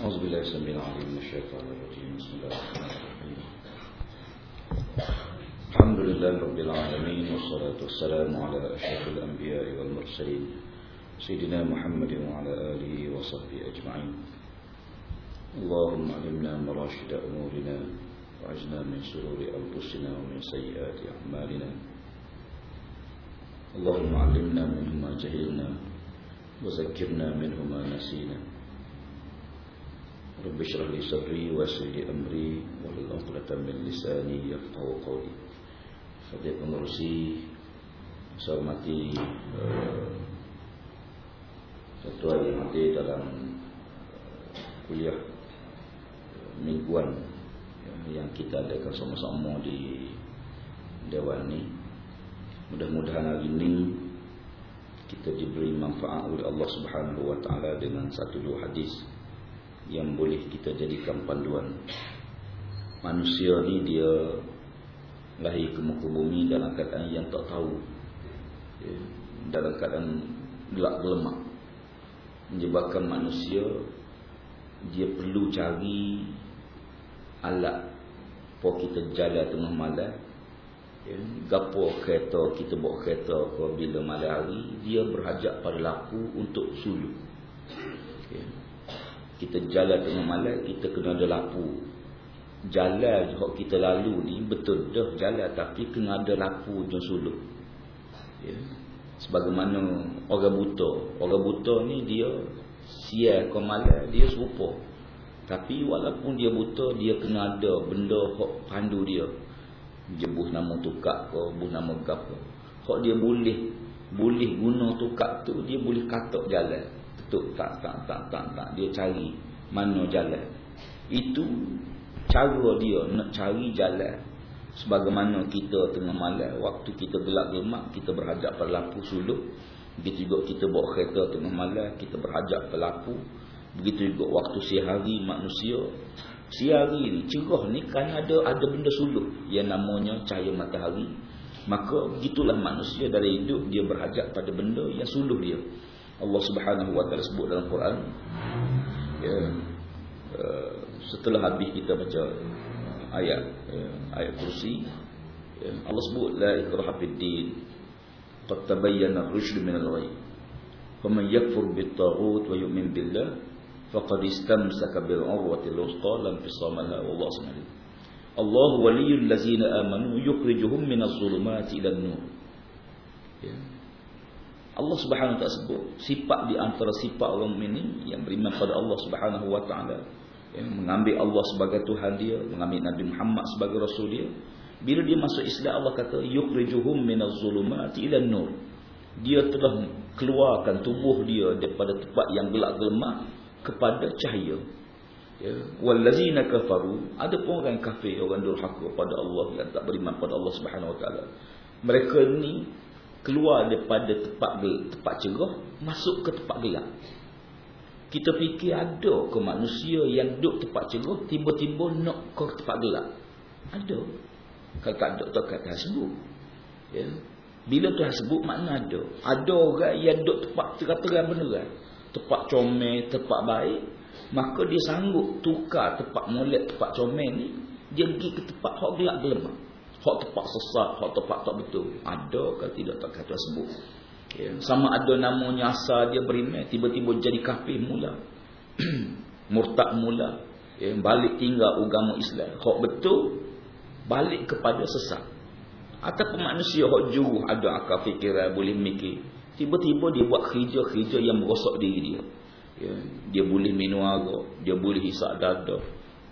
أعوذ بالله السميع العليم من الشيطان الرجيم. بسم الله الرحمن الرحيم. الحمد لله رب العالمين والصلاة والسلام على أشرف الأنبياء والمرسلين سيدنا محمد وعلى آله وصحبه أجمعين. اللهم علمنا مراشد أمورنا وعجنا من شرور أنفسنا ومن سيئات أعمالنا. اللهم علمنا منه ما جهلنا وذكرنا منه ما نسينا. رب اشرح لي amri, ويسر لي امري min lisani من لساني يفقهوا قولي فدي امرسي سرمتي Ketua yang ada dalam eh, kuliah eh, mingguan yang kita adakan sama-sama di Dewan ini Mudah-mudahan hari ini kita diberi manfaat oleh Allah Subhanahu SWT dengan satu dua hadis. Yang boleh kita jadikan panduan. Manusia ni dia lahir ke muka bumi dalam keadaan yang tak tahu. Ya, dalam keadaan gelap gelemak menyebabkan manusia dia perlu cari alat pour kita jalan tengah malam. Ya, gapo kereta kita bawa kereta ke bila malam hari dia berhajat pada laku untuk suluh ya. Kita jalan tengah malam kita kena ada lapu jalan yang kita lalu ni betul dah jalan tapi kena ada lapu je suluk. Ya. sebagaimana orang buta. Orang buta ni dia sial ke malam dia serupa. Tapi walaupun dia buta dia kena ada benda hok pandu dia. Jebuh nama tukak ke buh nama gapa hok dia boleh boleh guna tukak tu dia boleh katok jalan betul. Tak tak tak tak tak. Dia cari mana jalan. Itu cara dia nak cari jalan. Sebagaimana kita tengah malam waktu kita gelap gelap kita berhajat pada lampu suluk. Begitu juga kita bawa kereta tengah malam kita berhajat pada lampu. Begitu juga waktu siang hari manusia. Siang hari ni cerah ni kan ada ada benda suluk. Yang namanya cahaya matahari. Maka begitulah manusia dari hidup dia berhajat pada benda yang suluh dia Allah Subhanahu wa taala sebut dalam Quran ya uh, setelah habis kita baca ayat ayat kursi Allah sebut la ikraha fid din qad tabayyana ar-rushd min al-ghay faman yakfur bit-taghut wa yu'min billah faqad istamsaka bil 'urwati al-wuthqa lam fisama laha wallahu samad Allah waliyul ladzina amanu yukhrijuhum min adh-dhulumati ila an-nur Allah Subhanahu wa taala sebut sifat di antara sifat orang mukmin yang beriman pada Allah Subhanahu wa taala ya, mengambil Allah sebagai Tuhan dia, mengambil Nabi Muhammad sebagai Rasul dia. Bila dia masuk Islam Allah kata yukhrijuhum minaz zulumati ila nur. Dia telah keluarkan tubuh dia daripada tempat yang gelap gelap kepada cahaya. Ya, wallazina kafaru ada pun orang kafir orang durhaka kepada Allah yang tak beriman pada Allah Subhanahu wa taala. Mereka ni keluar daripada tempat tempat cerah masuk ke tempat gelap. Kita fikir ada ke manusia yang duduk tempat cerah tiba-tiba nak ke tempat gelap? Ada. Kalau tak ada tak sebut. Ya. Bila Tuhan sebut makna ada. Ada orang yang duduk tempat terang-terang beneran. Tempat comel, tempat baik. Maka dia sanggup tukar tempat molek, tempat comel ni. Dia pergi ke tempat hak gelap-gelap. Hak tempat sesat, hak tempat tak betul. Ada ke tidak tak kata sebut. Ya, sama ada namanya asal dia beriman tiba-tiba jadi kafir mula. Murtad mula. Ya, balik tinggal agama Islam. Hak betul balik kepada sesat. Ataupun manusia hak juru ada akal fikiran boleh mikir. Tiba-tiba dia buat kerja-kerja yang merosak diri dia. Ya, dia boleh minum arak, dia boleh hisap dada.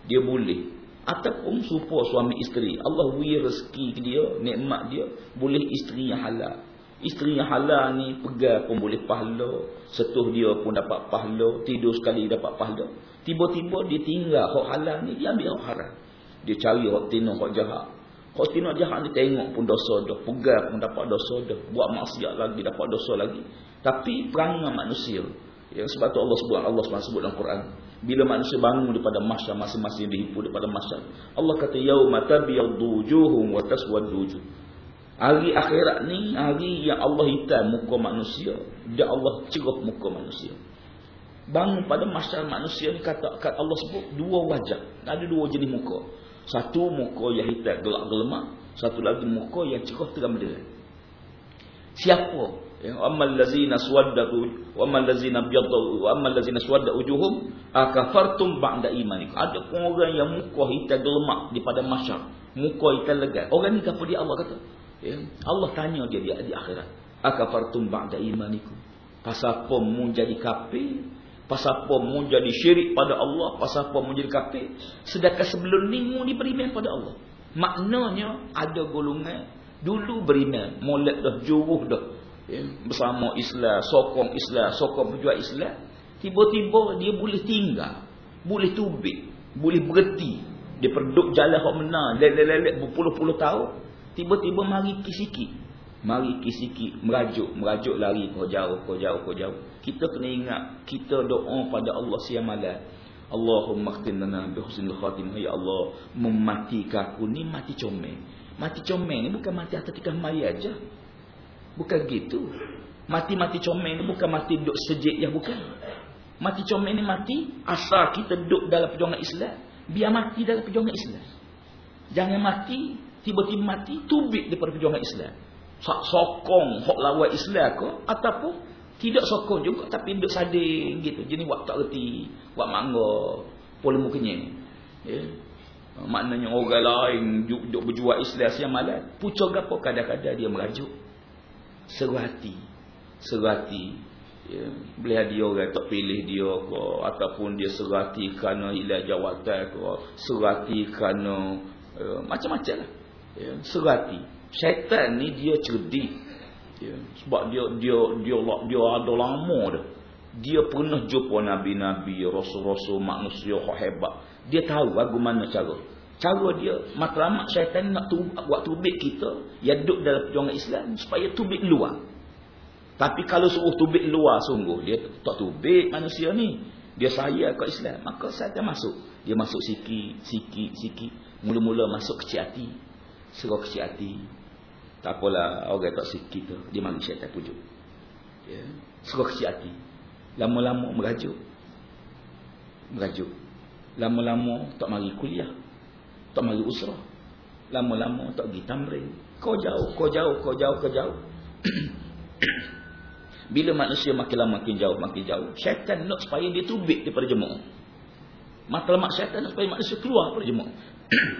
Dia boleh ataupun serupa suami isteri. Allah beri rezeki dia, nikmat dia, boleh isteri yang halal. Isteri yang halal ni pegang pun boleh pahala. Setuh dia pun dapat pahala. Tidur sekali dapat pahala. Tiba-tiba dia tinggal hak halal ni. Dia ambil hak haram. Dia cari hak tina, hak jahat. Hak tina jahat ni tengok pun dosa dah. Pegang pun dapat dosa dah. Buat maksiat lagi dapat dosa lagi. Tapi perangai manusia. Yang sebab tu Allah sebut. Allah sebut dalam Quran. Bila manusia bangun daripada masyar masing-masing dihipu daripada masyar. Allah kata. Yawma tabiyaddu wujuhum wa taswaddu wujuh. Hari akhirat ni hari yang Allah hitam muka manusia dan Allah cerah muka manusia. Bangun pada masyarakat manusia ni kata, kata Allah sebut dua wajah. Ada dua jenis muka. Satu muka yang hitam gelap gelemak. Satu lagi muka yang cerah terang benderang. Siapa ya ammal ladzina swaddatu wa ammal ladzina byaddu wa ammal ladzina swadda ujuhum akafartum ba'da imanikum. Ada orang yang muka hitam gelemak di pada mahsyar. Muka hitam lega orang ni apa dia? Allah kata. Ya Allah tanya dia di, di akhirat. Akafartum ba'da imanikum. Pasal apa mu jadi kafir? Pasal apa mu jadi syirik pada Allah? Pasal apa mu jadi kafir? Sedangkan sebelum ni mu ni beriman pada Allah. Maknanya ada golongan dulu beriman. Molek dah juruh dah ya, bersama Islam, sokong Islam, sokong berjuang Islam, tiba-tiba dia boleh tinggal, boleh tubik, boleh berhenti. Dia perduk jalan hak menang, lelek-lelek berpuluh-puluh tahun, tiba-tiba mari kisiki. Mari kisiki, merajuk, merajuk lari kau jauh, kau jauh, kau jauh. Kita kena ingat, kita doa pada Allah siang malam. Allahumma khtin lana bi husnil khatimah ya Allah mematikan aku ni mati comel mati comel ni bukan mati atas tikar mari aja Bukan gitu. Mati-mati comel ni bukan mati duduk sejik ya bukan. Mati comel ni mati asal kita duduk dalam perjuangan Islam. Biar mati dalam perjuangan Islam. Jangan mati, tiba-tiba mati, tubik daripada perjuangan Islam. Sokong hok lawan Islam ke ataupun tidak sokong juga tapi duduk sading gitu. Jadi buat tak reti, buat mangga, pola mukanya. Ya. Maknanya orang lain duduk berjuang Islam siang malam. Pucuk apa kadang-kadang dia merajuk seru hati. Seru hati. Ya, boleh dia orang tak pilih dia ke ataupun dia seru hati kerana hilang jawatan ke seru hati kerana uh, macam-macam lah. Ya, seru hati. Syaitan ni dia cerdik. Ya, sebab dia dia dia dia, dia ada lama dah. Dia pernah jumpa nabi-nabi rasul-rasul manusia yang hebat. Dia tahu bagaimana cara Cara dia matlamat syaitan nak tu, buat tubik kita yang duduk dalam perjuangan Islam supaya tubik luar. Tapi kalau suruh tubik luar sungguh dia tak tubik manusia ni. Dia saya ke Islam, maka saya akan masuk. Dia masuk sikit, sikit, sikit. Mula-mula masuk kecil hati. Serah kecil hati. Tak apalah orang tak sikit tu. Dia mari syaitan pujuk. Ya. Serah kecil hati. Lama-lama merajuk. Merajuk. Lama-lama tak mari kuliah tak mari usrah. Lama-lama tak pergi tamrin. Kau jauh, kau jauh, kau jauh, kau jauh. Bila manusia makin lama makin jauh, makin jauh. Syaitan nak supaya dia tubik daripada jemaah. Matlamat syaitan nak supaya manusia keluar daripada jemaah.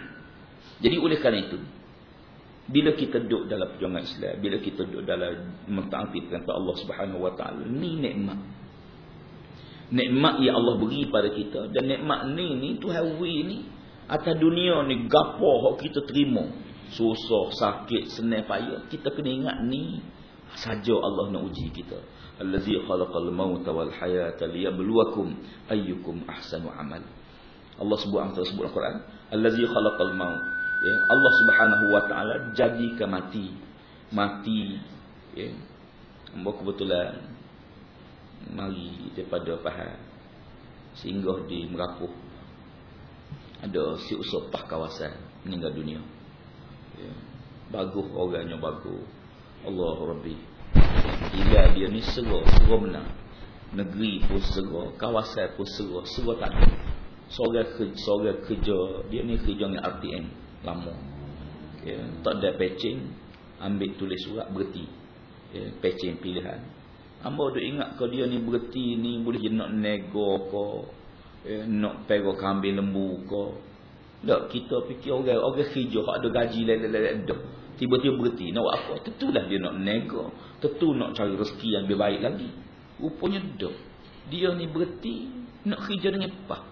Jadi oleh kerana itu. Bila kita duduk dalam perjuangan Islam. Bila kita duduk dalam mentaati perintah Allah subhanahu wa ta'ala. Ni nikmat. Nikmat yang Allah beri pada kita. Dan nikmat ni, ni Tuhan beri ni atas dunia ni gapo hok kita terima. Susah sakit senang payah. Kita kena ingat ni saja Allah nak uji kita. Allazi khalaqal mauta wal hayata liyabluwakum ayyukum ahsanu amal. Allah sebut antara sebut Al-Quran. Allazi khalaqal maut. Ya Allah Subhanahu wa taala jadikan mati. Mati ya Mbak kebetulan mari daripada Pahang. Singgah di Merapuh ada si usopah kawasan meninggal dunia. Ya. bagus orangnya bagus. Allah Rabbi. Ila dia ni serah serah menang. Negeri pun serah kawasan pun serah serah tak ada. Seorang kerja, seorang kerja dia ni kerja dengan RTM lama. Ya. tak ada patching ambil tulis surat berhenti. Ya. patching pilihan. Amba duk ingat kau dia ni berhenti ni boleh je nak nego kau eh, nak pergi kambing lembu ke tak kita fikir orang orang hijau ada gaji dah tiba-tiba berhenti. Nak buat apa? Tentulah dia nak nego tentu nak cari rezeki yang lebih baik lagi. Rupanya dah dia ni berhenti nak kerja dengan apa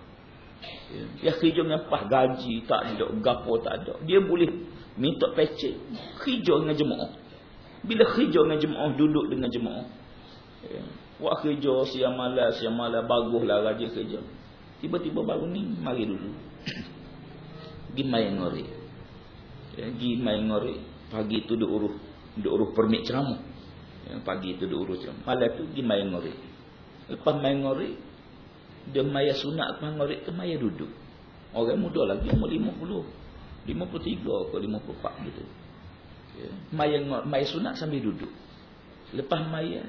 ya, ya kerja dengan apa gaji tak ada gapo tak ada. Dia boleh minta pecek. Kerja dengan jemaah. Bila kerja dengan jemaah duduk dengan jemaah. Ya, buat kerja siang malam siang malam baguslah rajin kerja Tiba-tiba baru ni mari dulu. Gi main ngori. Ya, gi main ngori. Pagi tu duk urus duk urus permit ceramah. Ya, pagi tu duk urus ceramah. Malam tu gi main ngori. Lepas main ngori, dia maya sunat main ngori tu maya duduk. Orang muda lagi umur 50. 53 ke 54 gitu. Ya, maya maya sunat sambil duduk. Lepas maya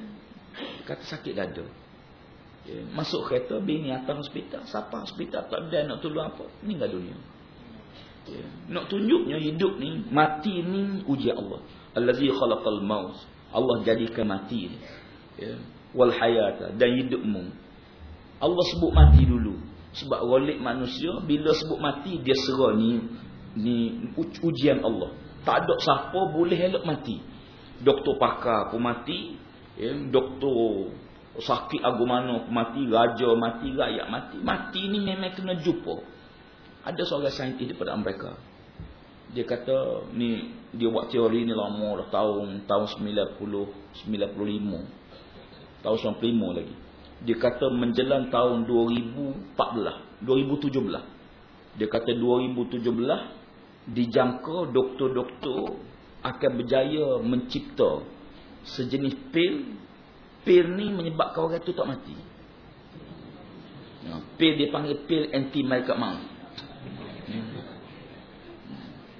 kata sakit dada. Masuk kereta bini atas hospital. Siapa hospital tak ada nak tolong apa? Meninggal dunia. Ya. Nak tunjuknya hidup ni, mati ni ujian Allah. Allazi khalaqal maut. Allah jadikan mati ni. Ya. Wal hayata dan hidupmu. Allah sebut mati dulu. Sebab golik manusia bila sebut mati dia serah ni ni ujian Allah. Tak ada siapa boleh elok mati. Doktor pakar pun mati, ya, doktor sakit agumano mati, raja mati, rakyat mati. Mati ni memang kena jumpa. Ada seorang saintis daripada Amerika. Dia kata ni dia buat teori ni lama dah tahun tahun 90 95. Tahun 95 lagi. Dia kata menjelang tahun 2014, 2017. Dia kata 2017 dijangka doktor-doktor akan berjaya mencipta sejenis pil pil ni menyebabkan orang tu tak mati. Ya, pil dia panggil pil anti malaikat maut.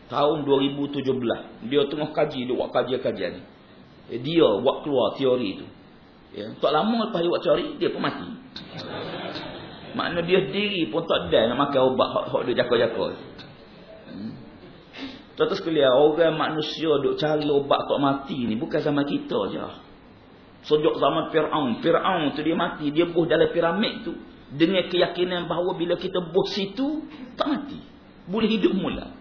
Tahun 2017 dia tengah kaji dia buat kajian-kajian. Eh, dia buat keluar teori tu. Ya, tak lama lepas dia buat teori dia pun mati. Makna dia sendiri pun tak ada nak makan ubat hak hak dia jaga-jaga. Hmm. Terus sekalian orang manusia duk cari ubat tak mati ni bukan sama kita je. Sejak zaman Firaun, Firaun tu dia mati, dia buh dalam piramid tu dengan keyakinan bahawa bila kita buh situ tak mati. Boleh hidup mula.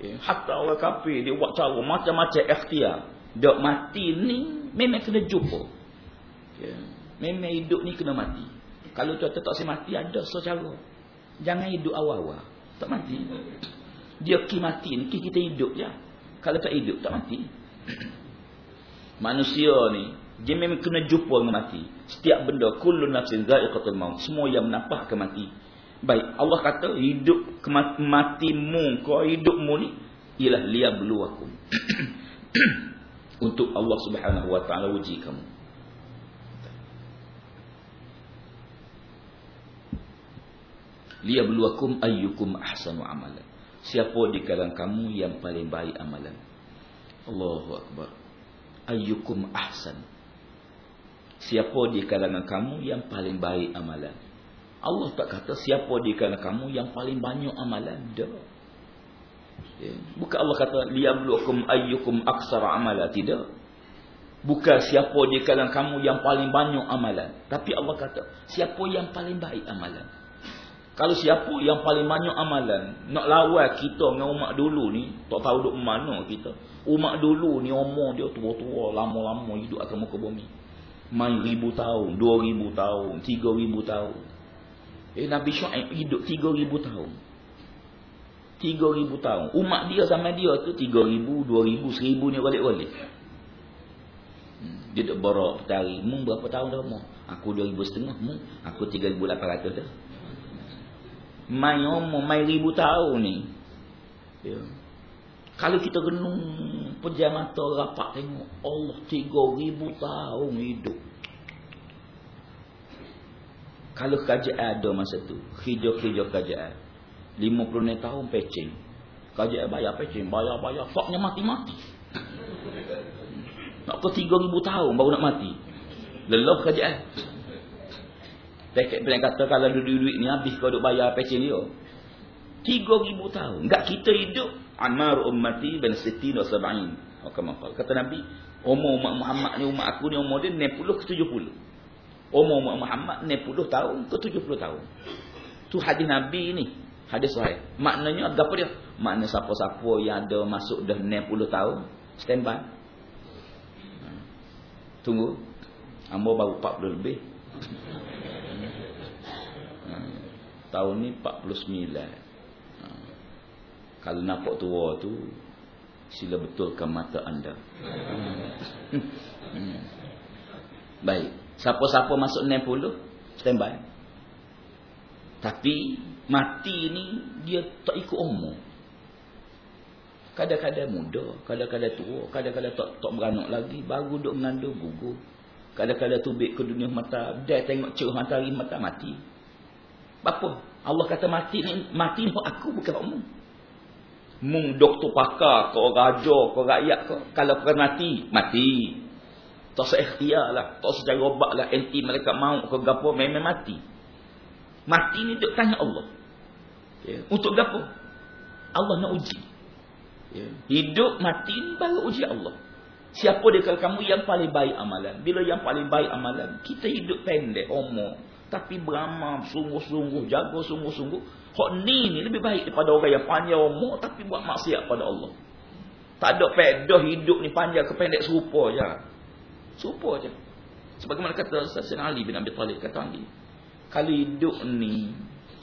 Ya, hatta orang kafir dia buat cara macam-macam ikhtiar. Dok mati ni memang kena jumpa. Ya, memang hidup ni kena mati. Kalau tuan tak semati mati ada secara. Jangan hidup awal-awal. Tak mati. Dia ki mati ni ki kita hidup je. Kalau tak hidup tak mati. Manusia ni dia memang kena jumpa dengan mati. Setiap benda kullu nafsin za'iqatul maut. Semua yang menapah ke mati. Baik, Allah kata hidup kematimu, kau hidupmu ni ialah liyabluwakum. Untuk Allah Subhanahu wa taala uji kamu. Liyabluwakum ayyukum ahsanu amalan. Siapa di kalangan kamu yang paling baik amalan? Allahu akbar. Ayyukum ahsan. Siapa di kalangan kamu yang paling baik amalan? Allah tak kata siapa di kalangan kamu yang paling banyak amalan. Dah. Ya. Bukan Allah kata liyablukum ayyukum aksara amala. Tidak. Bukan siapa di kalangan kamu yang paling banyak amalan. Tapi Allah kata siapa yang paling baik amalan. Kalau siapa yang paling banyak amalan. Nak lawan kita dengan umat dulu ni. Tak tahu duk mana kita. Umat dulu ni umur dia tua-tua. Lama-lama hidup atas muka bumi. Main ribu tahun. Dua ribu tahun. Tiga ribu tahun. Eh, Nabi Shu'aib hidup 3000 tahun. 3000 tahun. Umat dia sama dia tu 3000, 2000, 1000 ni balik-balik. Hmm. Dia duk borok petari. Mung berapa tahun dah mu? Aku 2000 setengah. Mung aku 3800 dah. Mai umur mai ribu tahun ni. Ya. Kalau kita renung pejam mata rapat tengok Allah 3000 tahun hidup. Kalau kerajaan ada masa tu, hijau-hijau kerajaan. 50 tahun pecing. Kerajaan bayar pecing, bayar-bayar. Faknya mati-mati. Nak ke 3,000 tahun baru nak mati. Lelah kerajaan. Pekek pernah kata kalau duit-duit ni habis kau duk bayar pecing dia. 3,000 tahun. Enggak kita hidup. Anmar ummati bin siti wa sab'in. Kata Nabi, umur umat Muhammad ni, umat aku ni umur dia 60 ke 70 umur Muhammad 60 tahun ke 70 tahun. Tu hadis Nabi ni. Hadis sahih. Maknanya apa dia? Makna siapa-siapa yang ada masuk dah 60 tahun, standby. Tunggu. Ambo baru 40 lebih. Ha. Tahun ni 49. Kalau nampak tua tu, sila betulkan mata anda. Hmm. Baik. Siapa-siapa masuk 60 standby. Tapi mati ni dia tak ikut umur. Kadang-kadang muda, kadang-kadang tua, kadang-kadang tak tak beranak lagi, baru duk mengandung gugur. Kadang-kadang tubik ke dunia mata, dia tengok cerah matahari mata mati. Apa? Allah kata mati ni mati ni aku bukan kamu. Mung doktor pakar, kau raja, kau rakyat kau. Kalau kau mati, mati. Tak seikhtiar lah. Tak secara obat lah. Anti malaikat maut ke gapo memang mati. Mati ni duk tanya Allah. Ya. Untuk gapo? Allah nak uji. Ya. Hidup mati ni baru uji Allah. Siapa dia kalau kamu yang paling baik amalan. Bila yang paling baik amalan. Kita hidup pendek, umur. Tapi beramal sungguh-sungguh. Jaga sungguh-sungguh. Hak ni ni lebih baik daripada orang yang panjang umur. Tapi buat maksiat pada Allah. Tak ada pedah hidup ni panjang ke pendek serupa je. Serupa je. Sebagaimana kata Sayyidina Ali bin Abi Talib kata Ali. Kalau hidup ni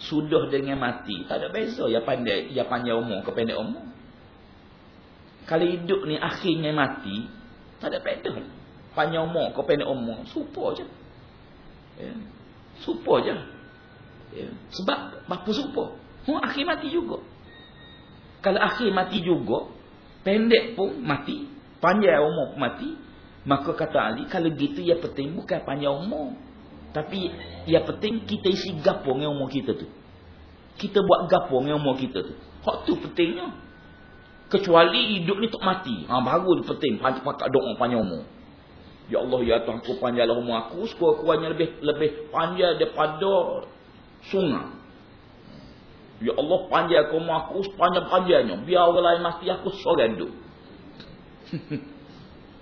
sudah dengan mati, tak ada beza ya pandai, ya panjang umur ke pendek umur. Kalau hidup ni akhirnya mati, tak ada beza. Panjang umur ke pendek umur, serupa je. Ya. Serupa je. Ya. Sebab apa serupa? Oh, akhir mati juga. Kalau akhir mati juga, pendek pun mati, panjang umur pun mati, Maka kata Ali, kalau gitu ya penting bukan panjang umur. Tapi ya penting kita isi gapo dengan umur kita tu. Kita buat gapo dengan umur kita tu. Hak tu pentingnya. Kecuali hidup ni tak mati. Ha, baru ni penting. Panjang pakak doa panjang umur. Ya Allah, ya Tuhan aku panjanglah umur aku. Sekurang-kurangnya lebih lebih panjang daripada sungai. Ya Allah panjang aku mahu sepanjang panjangnya. Biar orang lain mesti aku seorang duduk.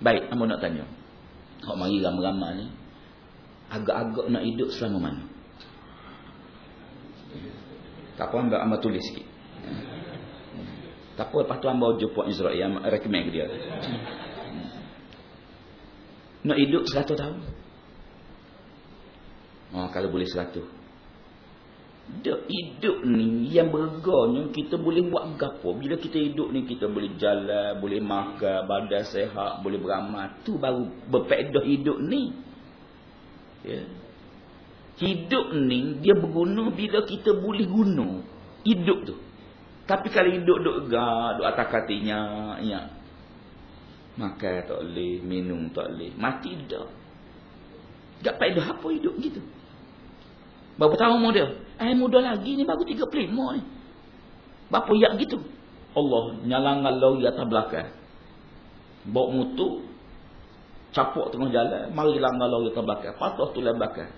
Baik, Kamu nak tanya. Kau mari ramai-ramai ni. Agak-agak nak hidup selama mana? Tak apa, ambil ambil tulis sikit. Tak apa, lepas tu ambil jumpa Israel yang rekomen dia. Nak hidup 100 tahun? Oh, kalau boleh 100 Dek, hidup ni yang berganya kita boleh buat gapo. Bila kita hidup ni kita boleh jalan boleh makan badan sehat boleh beramal. Tu baru berpedah hidup ni. Ya. hidup ni dia berguna bila kita boleh guna hidup tu. Tapi kalau hidup duk gak duk atas katinya ya. makan tak boleh minum tak boleh. Mati dah. Tak pedah apa hidup gitu berapa tahun umur dia? Eh muda lagi ni baru 35 ni. Berapa yak gitu? Allah nyalangan lori atas belakang. Bawa mutu. Capuk tengah jalan. Mari langgar lori atas belakang. Patah tu lah belakang.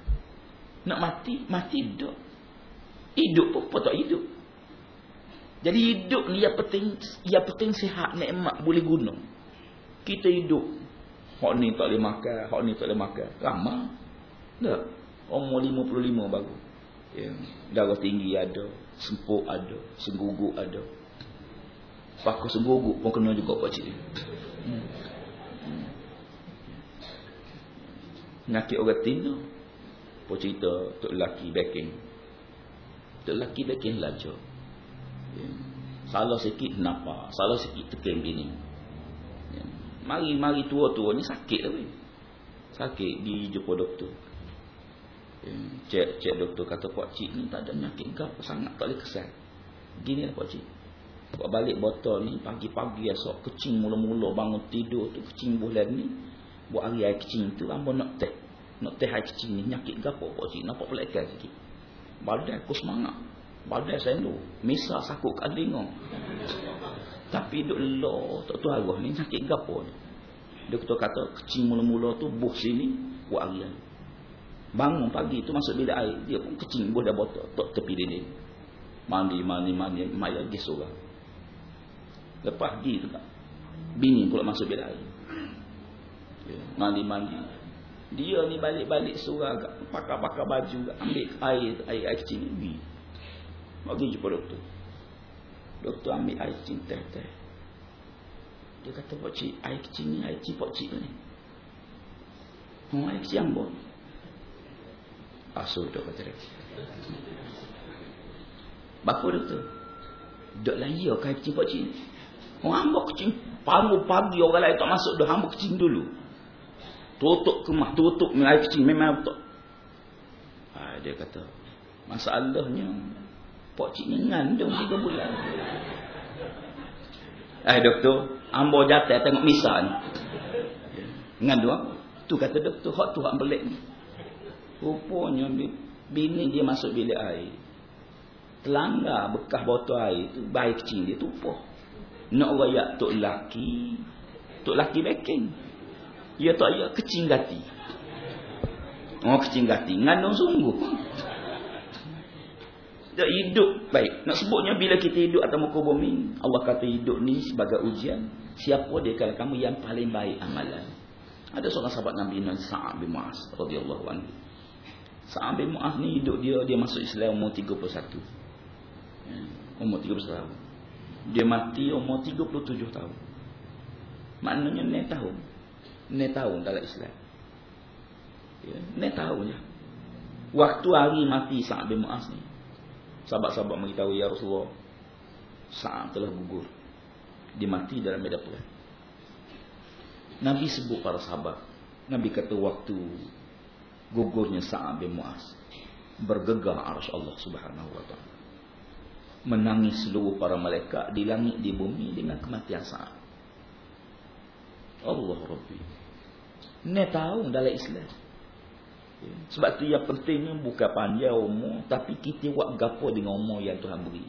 Nak mati? Mati hidup. Hidup pun apa tak hidup. Jadi hidup ni yang penting, yang penting sihat nikmat boleh guna. Kita hidup. Hak ni tak boleh makan, hak ni tak boleh makan. Ramah. Tak. Umur 55 baru. Ya. Darah tinggi ada. Sempuk ada. Sengguguk ada. Pakai sengguguk pun kena juga pak cik. Hmm. Hmm. Nyakit orang tina. Pak cerita tok lelaki backing. Tok lelaki backing lajar. Ya. Salah sikit kenapa? Salah sikit tekan bini. Ya. Mari-mari tua-tua ni sakit lah. Sakit di jumpa doktor. Cik, cik doktor kata Pak Cik ni tak ada nyakit ke apa sangat tak boleh kesan. Gini lah Pak Cik. Buat balik botol ni pagi-pagi esok kecing mula-mula bangun tidur tu kecing bulan ni. Buat hari air kecing tu ambo nak teh. Nak teh air kecing ni nyakit ke apa Pak Cik. Nampak pelekan sikit. Badan aku semangat. Badan saya tu. Misal sakut kat telinga. Tapi duk lo tak tu arwah ni nyakit ke apa ni. Doktor kata kecing mula-mula tu buh sini buat hari ni. Bangun pagi tu masuk bilik air. Dia pun kecing buah dah botol. Tok tepi dinding. Mandi, mandi, mandi. Mai lagi seorang. Lepas pergi tu tak. Bini pula masuk bilik air. Ya, mandi, mandi. Dia ni balik-balik seorang. Pakar-pakar baju. Ambil air, air, air kecing ni. Pergi. Pergi jumpa doktor. Doktor ambil air kecing teh-teh. Dia kata, Pak Cik, air kecing ni, air kecing Pak Cik ni. Oh, air kecing ambon. Asuh dok kata dia. Bapa dia tu. Dok lagi oh kai kecil pak cik. Orang hamba kecil. Pagi pagi orang lain tak masuk dah hamba kecil dulu. Tutup kemah, tutup air kecil memang betul. Ha, dia kata, masalahnya pak cik ni ngandung 3 bulan. Eh doktor, hamba jatuh tengok misal ni. Ngandung apa? Tu kata doktor, hak tu hak belik ni. Rupanya bini dia masuk bilik air. Telangga bekas botol air tu bayi kecil dia tumpah. Nak rayak tok laki. Tok laki backing. Ya tak ya kecing gati. Oh kecing gati. Ngandung sungguh. Dia hidup baik. Nak sebutnya bila kita hidup atas muka bumi. Allah kata hidup ni sebagai ujian. Siapa dia kalau kamu yang paling baik amalan. Ada seorang sahabat Nabi Sa'ad bin Mu'az. radhiyallahu anhu. Sa'ad bin Mu'az ni hidup dia. Dia masuk Islam umur 31. Ya, umur 31 tahun. Dia mati umur 37 tahun. Maknanya ni tahun. Ni tahun dalam Islam. Ya, ni tahun je. Waktu hari mati Sa'ad bin Mu'az ni. Sahabat-sahabat beritahu ya Rasulullah Sa'ad telah gugur Dia mati dalam medan perang Nabi sebut para sahabat Nabi kata waktu Gugurnya Sa'ad bin Mu'az Bergegar arus Allah subhanahu wa ta'ala Menangis seluruh para malaikat Di langit di bumi dengan kematian Sa'ad Allah Rabbi Ini tahu dalam Islam sebab tu yang pentingnya bukan panjang umur tapi kita buat gapo dengan umur yang Tuhan beri.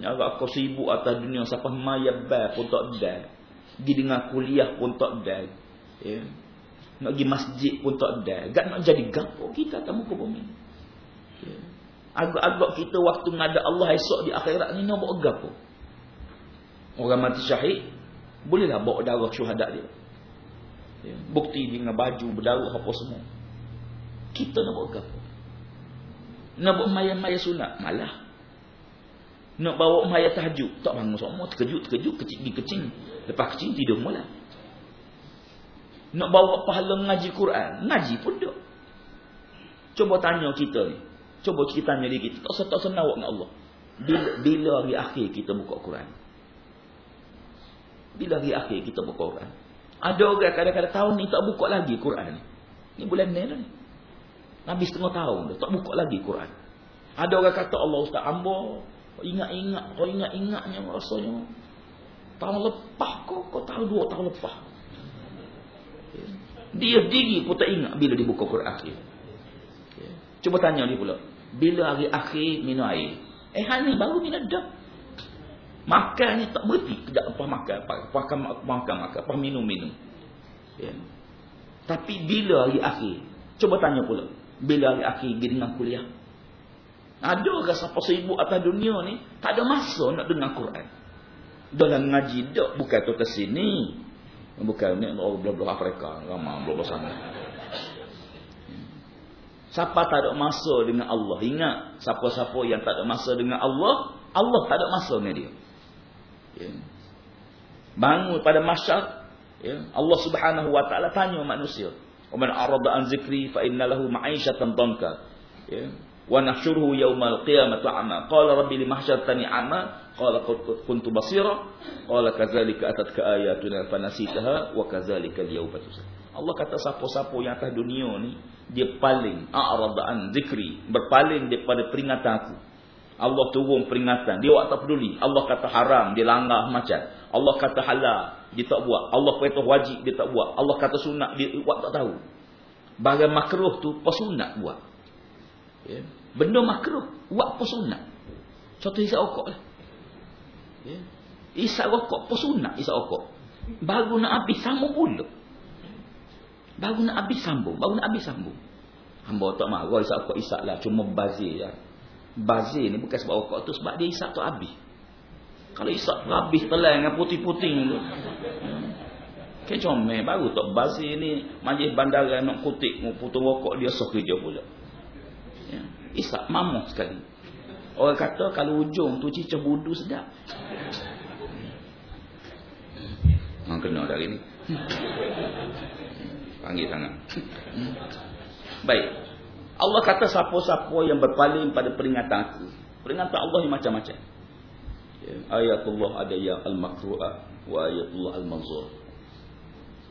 Ya, agak kau sibuk atas dunia siapa mayabah pun tak ada. Pergi dengan kuliah pun tak ada. Nak pergi masjid pun tak ada. Gak nak jadi gapo kita atas muka bumi. Agak-agak kita waktu ngada Allah esok di akhirat ni nak buat gapo. Orang mati syahid bolehlah bawa darah syuhada dia. Ya. Bukti dengan baju berdarah apa semua. Kita nak buat apa? Nak buat maya-maya sunat? Malah. Nak bawa maya tahajud? Tak bangun semua. Terkejut, terkejut, kecil di kecing. Lepas kecing, tidur mula. Nak bawa pahala mengaji Quran? Ngaji pun tak. Cuba tanya kita ni. Cuba kita tanya diri kita. Tak usah tak senang dengan Allah. Bila, bila hari akhir kita buka Quran? Bila hari akhir kita buka Quran? Ada orang kadang-kadang tahun ni tak buka lagi Quran ni. Ni bulan ni lah ni. Nabi setengah tahun dah tak buka lagi Quran. Ada orang kata Allah Ustaz Ambo ingat-ingat, kau ingat-ingatnya rasanya tahun lepas kau, kau tahu dua tahun lepas. Dia diri pun tak ingat bila dia buka Quran akhir. Cuba tanya dia pula. Bila hari akhir minum air? Eh hari baru minum dah. Makan ni tak berhenti. Tidak apa makan. Makan, makan, makan. Apa minum, minum. Ya. Tapi bila hari akhir? Cuba tanya pula bila hari akhir pergi dengan kuliah. Ada orang siapa sibuk atas dunia ni, tak ada masa nak dengar Quran. Dalam ngaji dak bukan tu ke sini. Bukan ni belah-belah Afrika, ramai belah-belah sana. Siapa tak ada masa dengan Allah? Ingat, siapa-siapa yang tak ada masa dengan Allah, Allah tak ada masa dengan dia. Ya. Bangun pada masyarakat, ya. Allah subhanahu wa ta'ala tanya manusia. وَمَنْ أَرَضَ أَنْ ذِكْرِي فَإِنَّ لَهُ مَعَيْشَةً ضَنْكَةً wa nahsyuruhu yaumal qiyamati a'ma. Qala rabbi limahsyartani a'ma? Qala kuntu basira. Qala kadzalika atatka ayatuna fanasitaha wa kadzalika al-yawma Allah kata siapa-siapa yang atas dunia ni dia paling a'rad an zikri berpaling daripada peringatan aku. Allah turun peringatan dia tak peduli. Allah kata haram dia langgar macam. Allah kata halal dia tak buat. Allah kata wajib dia tak buat. Allah kata sunat dia buat tak tahu. Barang makruh tu pasunat buat. Ya. Benda makruh buat apa sunat. Contoh isap rokok lah. Ya. Isap rokok apa sunat isap rokok. Baru nak habis sambung pula. Baru nak habis sambung. Baru nak habis sambung. Hamba tak marah isap rokok isap lah. Cuma bazir lah. Bazir ni bukan sebab rokok tu. Sebab dia isap tu habis. Kalau isap habis telan dengan putih-putih tu. Kayak comel baru tak basi ni majlis bandara nak kutik putus rokok dia sok kerja pula. Ya. Isap mamuk sekali. Orang kata kalau ujung tu cicah budu sedap. Orang kena dari ni. Panggil tangan. Baik. Allah kata siapa-siapa yang berpaling pada peringatan aku. Peringatan Allah ni macam-macam. Ya. Ayatullah ada yang al-makru'ah wa ayatullah al-manzur.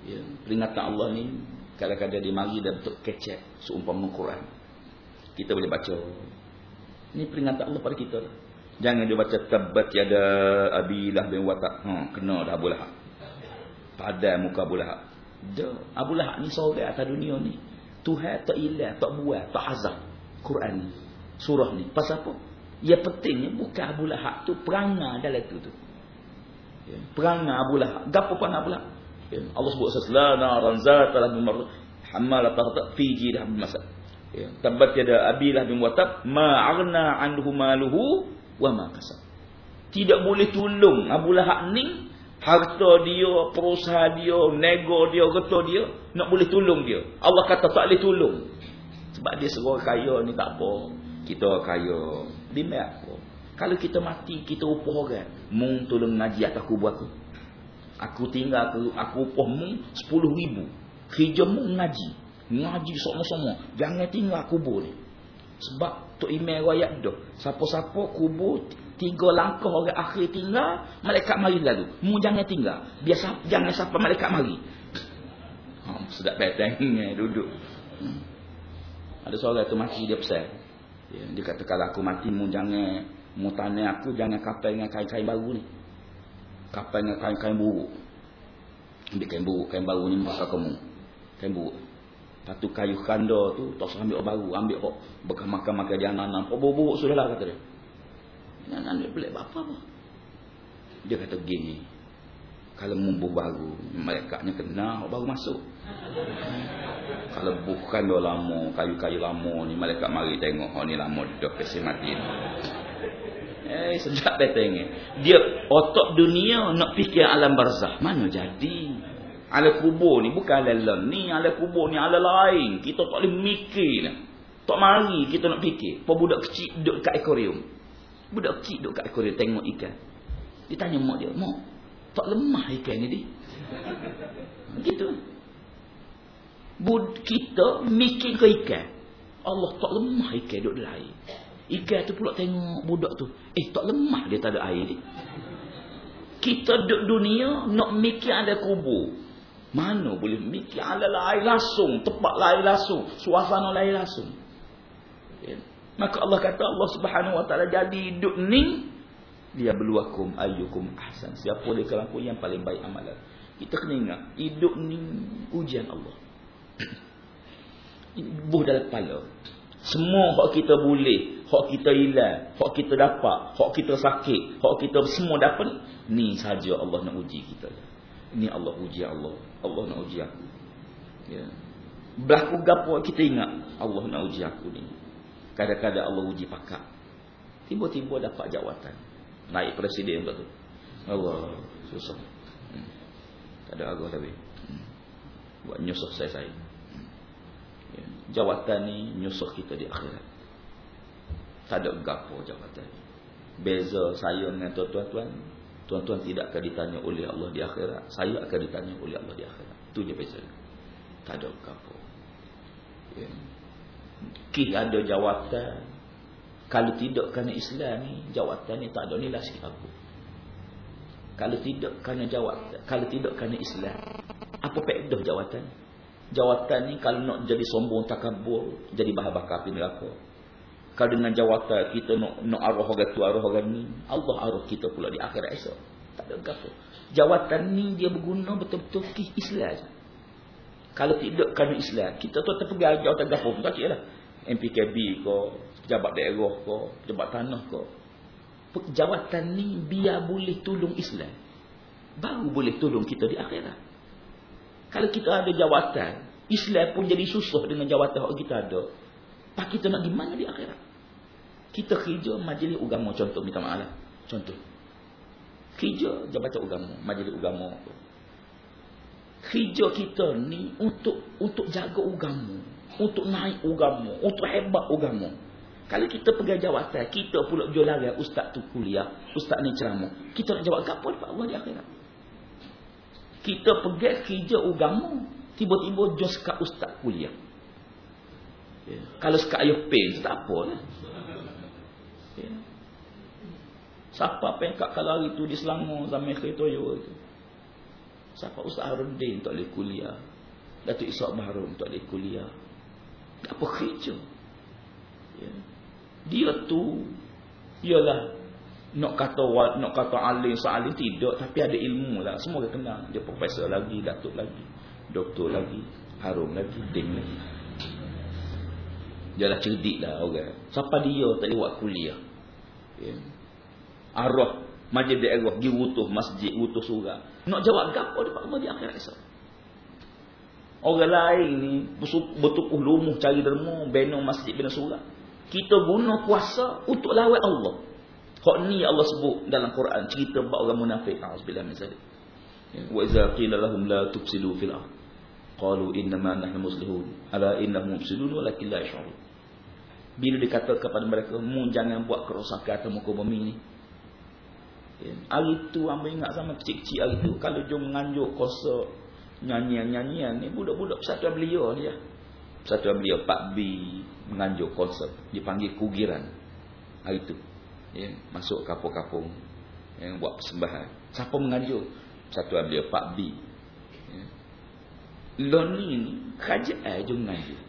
Ya. Peringatan Allah ni kadang-kadang dia mari dan bentuk kecek seumpama Quran. Kita boleh baca. Ini peringatan Allah pada kita. Jangan dia baca tabat yada abilah bin watak. Ha, kena dah Abu Lahab. Pada muka Abu Lahab. Dah. Abu Lahab ni seorang atas dunia ni. Tuhan tak ilah, tak buat, tak azab. Quran ni. Surah ni. Pasal apa? Ya pentingnya bukan Abu Lahab tu perangai dalam tu tu. Ya. Perangai Abu Lahab. Gapo pun Abu Lahab? Ya. Allah sebut seslana ranzata lahum hamalat fi jidah masad. Ya. Tabat yada abilah bin watab ma aghna anhu maluhu wa ma kasab. Tidak boleh tolong Abu Lahab ni harta dia, perusahaan dia, nego dia, getah dia nak boleh tolong dia. Allah kata tak boleh tolong. Sebab dia seorang kaya ni tak apa. Kita kaya. Bimbing apa? Kalau kita mati, kita upah orang. Mung tolong ngaji atas kubur aku. Aku tinggal aku, aku upah mung 10 ribu. Kerja mung ngaji. Ngaji sama-sama. Jangan tinggal kubur ni. Sebab Tok Imam rakyat dah. Siapa-siapa kubur tiga langkah orang akhir tinggal, malaikat mari lalu. Mu jangan tinggal. Biasa jangan siapa malaikat mari. Ha, sedap petang duduk. Hmm. Ada seorang tu mati dia pesan. Ya, dia kata kalau aku mati mu jangan mu tanya aku jangan kapal dengan kain-kain baru ni. Kapal dengan kain-kain buruk. Ambil kain buruk, kain baru ni maka kamu. Kain buruk. Satu kayu kanda tu tak usah ambil baru, ambil kok bekas makan-makan dia anak-anak. Oh, buruk sudahlah kata dia. Anak dia pelik apa apa. Dia kata gini. Kalau mumbuh baru, malaikatnya kena baru masuk. Kalau bukan dah lama, kayu-kayu lama ni malaikat mari tengok oh ni lama dah kasi mati. Eh sedap dia tengok. Dia otak dunia nak fikir alam barzah. Mana jadi? Alam kubur ni bukan alam ni, alam kubur ni alam lain. Kita tak boleh mikir. Tak mari kita nak fikir. Apa budak kecil duduk kat akuarium. Budak kecil duduk kat akuarium tengok ikan. Dia tanya mak dia, "Mak, tak lemah ikan ni dia?" Begitu. Bud kita mikir ke ikan. Allah tak lemah ikan duduk dalam air. Ikan tu pula tengok budak tu. Eh tak lemah dia tak ada air dia. Kita duduk dunia nak mikir ada kubur. Mana boleh mikir ada air langsung. Tempat air langsung. Suasana air langsung. Ya. Maka Allah kata Allah subhanahu wa ta'ala jadi hidup ni. Dia beluakum ayyukum ahsan. Siapa dia kelaku yang paling baik amalan. Kita kena ingat. Hidup ni ujian Allah. Buh dalam kepala. Semua hak kita boleh, hak kita hilang, hak kita dapat, hak kita sakit, hak kita semua dapat ni saja Allah nak uji kita. Ini Allah uji Allah. Allah nak uji aku. Ya. Berlaku gapo kita ingat Allah nak uji aku ni. Kadang-kadang Allah uji pakak. Tiba-tiba dapat jawatan. Naik presiden betul. Allah susah. Hmm. Tak ada agak tapi. Hmm. Buat nyusuh saya saya jawatan ni nyusuh kita di akhirat. Tak ada gapo jawatan ni. Beza saya dengan tuan-tuan, tuan-tuan tidak akan ditanya oleh Allah di akhirat. Saya akan ditanya oleh Allah di akhirat. Itu je beza. Tak ada gapo. Ya. Ki ada jawatan. Kalau tidak kerana Islam ni, jawatan ni tak ada nilai sikit apa. Kalau tidak kerana jawatan, kalau tidak kerana Islam, apa faedah jawatan? Jawatan ni kalau nak jadi sombong takabur, jadi bahan bakar api neraka. Kalau dengan jawatan kita nak nak arwah orang tu arwah orang ni, Allah arwah kita pula di akhirat esok. Tak ada gapo. Jawatan ni dia berguna betul-betul ke Islam. Kalau tidak kerana Islam, kita tu terpegang jawatan gapo pun tak lah. MPKB ko, pejabat daerah ko, pejabat tanah ko. Jawatan ni biar boleh tolong Islam. Baru boleh tolong kita di akhirat. Kalau kita ada jawatan, Islam pun jadi susah dengan jawatan yang kita ada. Pak kita nak di mana di akhirat? Kita kerja majlis agama contoh minta maaf lah. Contoh. Kerja jabatan agama, majlis agama. Kerja kita ni untuk untuk jaga agama, untuk naik agama, untuk hebat agama. Kalau kita pegang jawatan, kita pula jual lagi ustaz tu kuliah, ustaz ni ceramah. Kita nak jawab apa dekat Allah di akhirat? kita pergi kerja agama tiba-tiba jos kat ustaz kuliah ya. kalau sekat ayah pen tak apa lah. Ya. siapa pengkat kalau hari tu di Selangor zaman kereta yo tu? Siapa ustaz Haruddin tak boleh kuliah? Datuk Ishak Bahrum tak boleh kuliah? Apa kerja ya. dia tu ialah nak kata nak kata alim salim tidak tapi ada ilmu lah. Semua kita kenal. Dia profesor lagi datuk lagi doktor lagi harum lagi ding lagi. Dia dah cerdik lah orang. Siapa dia tak lewat kuliah ya. arwah Majlis daerah pergi wutuh masjid, wutuh surah. Nak jawab gapo dekat Allah di akhirat esok. Orang lain ni bertukuh lumuh cari derma, bina masjid, bina surah. Kita guna kuasa untuk lawat Allah. Hak ni Allah sebut dalam Quran cerita bab orang munafik. Auzubillahi min zalik. Wa idza qila lahum la tufsidu fil ard qalu inna ma nahnu muslihun ala innahum mufsidun walakin la yash'urun. Bila dikata kepada mereka, mu jangan buat kerosakan atas muka bumi ni. Ya. Hari tu ambil ingat sama kecil-kecil hari tu kalau jom menganjuk konsert nyanyian-nyanyian ni budak-budak persatuan belia ni ya. Persatuan belia Pak B menganjuk konsert dipanggil kugiran hari tu ya, masuk kapung-kapung yang buat persembahan. Siapa mengajuk? Satu ambil Pak B. Ya. Lon ni kerajaan je mengajuk.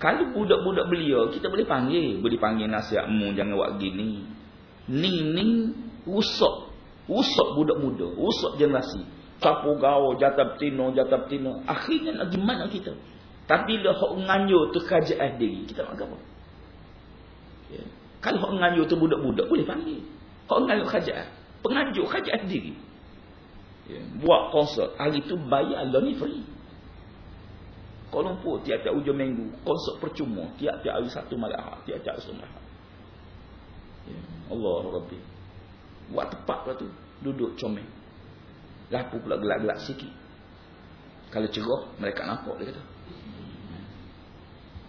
Kalau budak-budak belia, kita boleh panggil. Boleh panggil nasihatmu, jangan buat gini. Ning ning rusak. Rusak budak muda. Rusak generasi. Sapu gaul, jatah betina, jatah betina. Akhirnya nak gimana kita? Tapi bila hok nganjur tu kerajaan diri, kita nak apa? Ya. Kalau hok nganjur tu budak-budak boleh panggil. Hok nganjur kerajaan. Penganjur kerajaan diri. Ya. Buat konsert. Hari tu bayar lah ni free. Kuala Lumpur tiap-tiap ujung minggu. Konsert percuma. Tiap-tiap hari satu malam. Tiap-tiap malam ya. Allah Rabbi. Buat tepat lah tu. Duduk comel. Lapu pula gelak-gelak sikit. Kalau cerah, mereka nampak dia kata.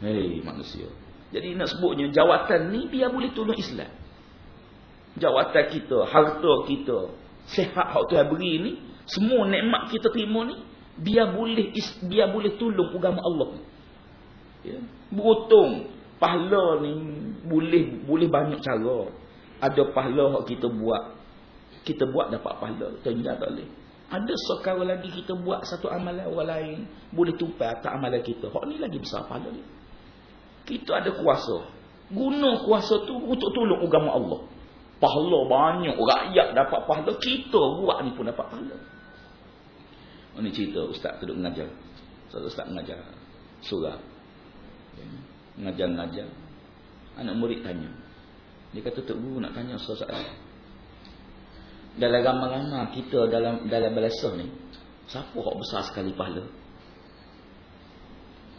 Hei manusia. Jadi nak sebutnya jawatan ni biar boleh tolong Islam. Jawatan kita, harta kita, sehat hak Tuhan beri ni, semua nikmat kita terima ni biar boleh biar boleh tolong agama Allah. Ya. Beruntung pahala ni boleh boleh banyak cara. Ada pahala hak kita buat. Kita buat dapat pahala, ternyata tak boleh. Ada sekarang lagi kita buat satu amalan orang lain boleh tupai atas amalan kita. Hak ni lagi besar pahala ni. Kita ada kuasa. Guna kuasa tu untuk tolong agama Allah. Pahala banyak. Rakyat dapat pahala. Kita buat ni pun dapat pahala. Ini cerita ustaz duduk mengajar. Ustaz, ustaz mengajar surah. Mengajar-mengajar. Anak murid tanya. Dia kata, Tok Guru nak tanya ustaz soalan. Dalam ramai-ramai kita dalam dalam balasah ni. Siapa yang besar sekali pahala?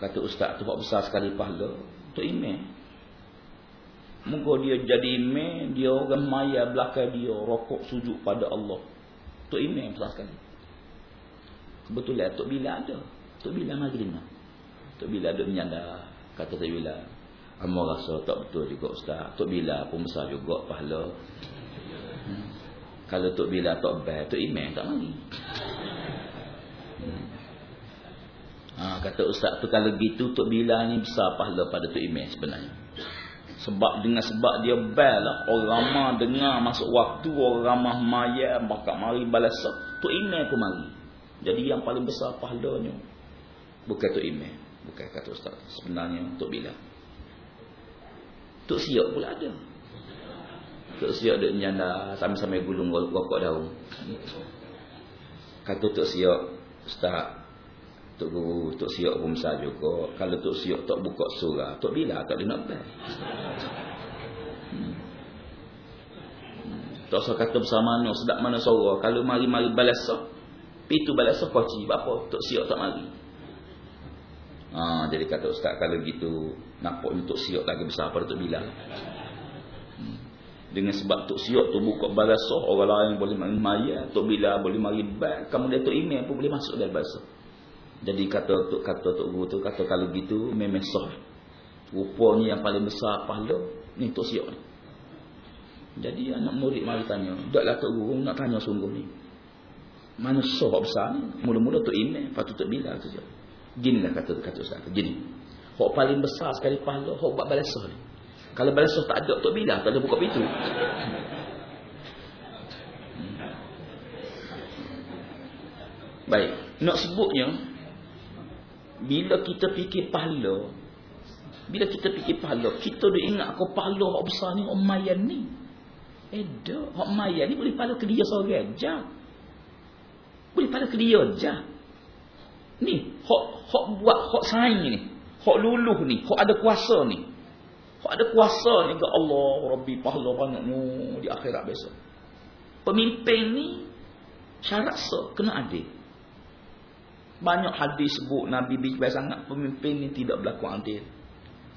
Kata ustaz tu buat besar sekali pahala. Tok Imeh. Muka dia jadi imeh, dia orang maya belakang dia, rokok sujud pada Allah. Tok Imeh besar sekali. Kebetulan Tok Bila ada. Tok Bila mari dengar. Tok Bila ada menyandar. Kata Tok Bila. Amal rasa tak betul juga ustaz. Tok Bila pun besar juga pahala. Hmm. Kalau Tok Bila tak baik, Tok Imeh tak mari. Hmm. Ha, kata ustaz tu kalau gitu Tok Bila ni besar pahala pada Tok Imeh sebenarnya. Sebab dengan sebab dia bel lah. Orang ramah dengar masuk waktu. Orang ramah maya. Maka mari balas. Tok Imeh pun mari. Jadi yang paling besar pahalanya. Bukan Tok Imeh. Bukan kata ustaz. Sebenarnya Tok Bila. Tok Siok pula ada. Tok Siok ada nyanda. Sambil-sambil gulung rokok daun. Kata Tok Siok. Ustaz. Tok Guru, Tok Siok pun besar juga. Kalau Tok Siok tak buka surah, Tok Bila tak boleh nak bel. Hmm. Hmm. Tak usah kata besar mana, sedap mana suara. Kalau mari-mari balasah, itu balasah koci. Apa? Tok Siok tak mari. Ha, jadi kata Ustaz, kalau gitu, nampak Tok Siok lagi besar pada Tok Bila. Hmm. Dengan sebab Tok Siok tu buka balasah, orang lain boleh mari maya, Tok Bila boleh mari bel. Kamu dia Tok Email pun boleh masuk dalam balasah. Jadi kata tok kata tok guru tu kata kalau gitu memang sah. Rupanya yang paling besar pahala ni tok siok ni. Jadi anak murid mari tanya, "Daklah tok guru nak tanya sungguh ni. Mana sah besar? Mula-mula tok ini patut tok bila tu je." Ginilah kata kata ustaz. Gini. Hak paling besar sekali pahala hak buat balasah ni. Kalau balasah tak ada tok bila, tak ada buka pintu. Baik, nak sebutnya bila kita fikir pahala bila kita fikir pahala kita dah ingat aku pahala hak besar ni umayyan ni eh dah hak umayyan ni boleh pahala ke dia seorang je boleh pahala ke dia je ni hak hak buat hak saing ni hak luluh ni hak ada kuasa ni hak ada kuasa ni ke Allah Rabbi pahala banyak ni di akhirat besok Pemimpin ni syarat so kena adil. Banyak hadis sebut Nabi bicara sangat pemimpin ni tidak berlaku adil.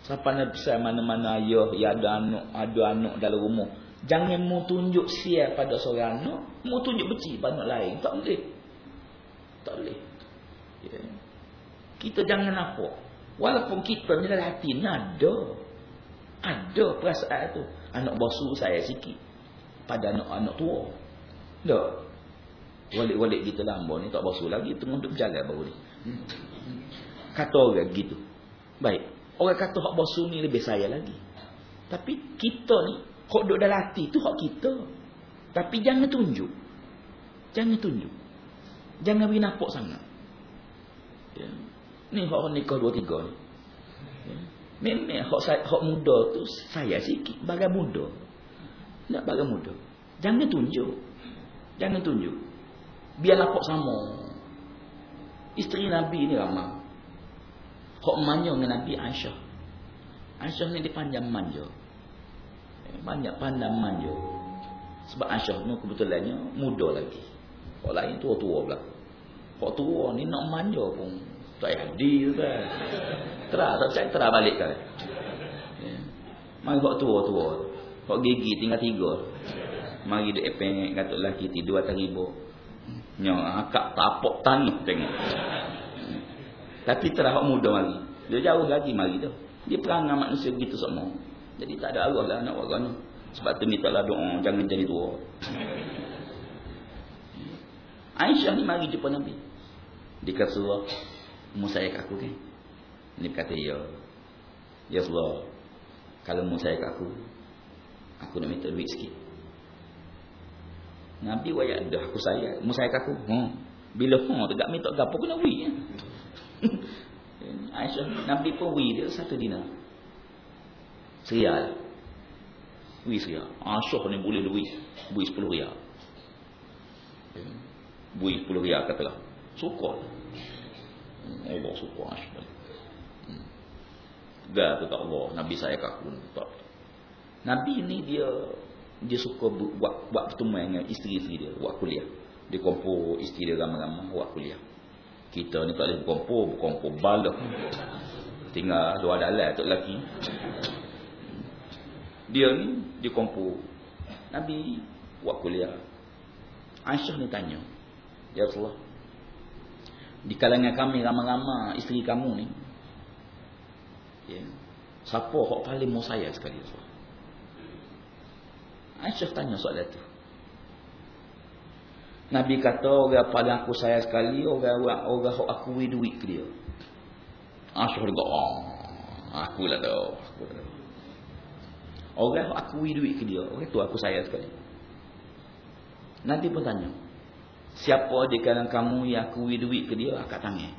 Siapa nak besar mana-mana ayah yang ada anak, ada anak dalam rumah. Jangan mu tunjuk sia pada seorang anak, mu tunjuk beci pada anak lain. Tak boleh. Tak boleh. Ya. Kita jangan apa. Walaupun kita ni dalam hati ni ada. Ada perasaan tu. Anak basuh saya sikit. Pada anak-anak tua. Tak. Walik-walik kita lambat ni tak basuh lagi. Tengah duduk berjalan baru ni. Kata orang gitu. Baik. Orang kata hak basuh ni lebih saya lagi. Tapi kita ni, hak duduk dalam hati tu hak kita. Tapi jangan tunjuk. Jangan tunjuk. Jangan beri nampak sangat. Ya. Ni hak nikah dua tiga ni. Ya. Memang hak, hak muda tu saya sikit. Bagai muda. Tak bagai muda. Jangan tunjuk. Jangan tunjuk. Biar nampak sama. Isteri Nabi ni ramah. Hak manja dengan Nabi Aisyah. Aisyah ni dia panjang manja. Eh, banyak pandang manja. Sebab Aisyah ni kebetulannya muda lagi. Hak lain tua-tua pula. Hak tua ni nak manja pun. Tak jadi kan. Terah, tak cek terah balik kan. Ya. Mari hak tua-tua. Hak gigi tinggal tiga. Mari dia epeng kata lelaki tidur atas ribu. Nyak akak tapok tanah tengok. Tapi terah muda mari. Dia jauh lagi mari tu. Dia perang dengan manusia begitu semua. Jadi tak ada arwah lah nak buat ni. Sebab tu minta lah doa. Jangan jadi tua. Aisyah ni mari jumpa Nabi. Dia kata surah. Mu saya ke aku kan? Ni kata ya. Ya surah. Kalau mu saya ke aku. Aku nak minta duit sikit. Nabi wayak dah aku saya. Mu saya ke aku. Hmm. Bila pun tak minta gapo kena duit ya. Aisyah Nabi pun wi dia satu dinar. Serial. Wi serial. Aisyah ni boleh duit. Bui 10 riyal. Bui 10 riyal katalah. Suka. Allah suka Aisyah. Gak tu tak Allah. Nabi saya kaku. Tak. Nabi ni dia dia suka buat buat pertemuan dengan isteri-isteri dia. Buat kuliah. Dia kumpul isteri dia ramai-ramai buat kuliah. Kita ni tak boleh berkumpul, berkumpul bala. Tinggal dua dalam tu lelaki. Dia ni, dia kumpul. Nabi buat kuliah. Aisyah ni tanya. Ya Rasulullah. Di kalangan kami ramai-ramai isteri kamu ni. Ya. Siapa yang paling mau saya sekali Rasulullah? Aisyah tanya soal itu. Nabi kata orang pada aku saya sekali orang orang hok aku wi duit ke dia. Ah. Oh, aku lah tu. Orang hok aku wi duit ke dia. Orang tu aku saya sekali. Nabi pun tanya. Siapa di kalangan kamu yang aku wi duit ke dia akak tangan.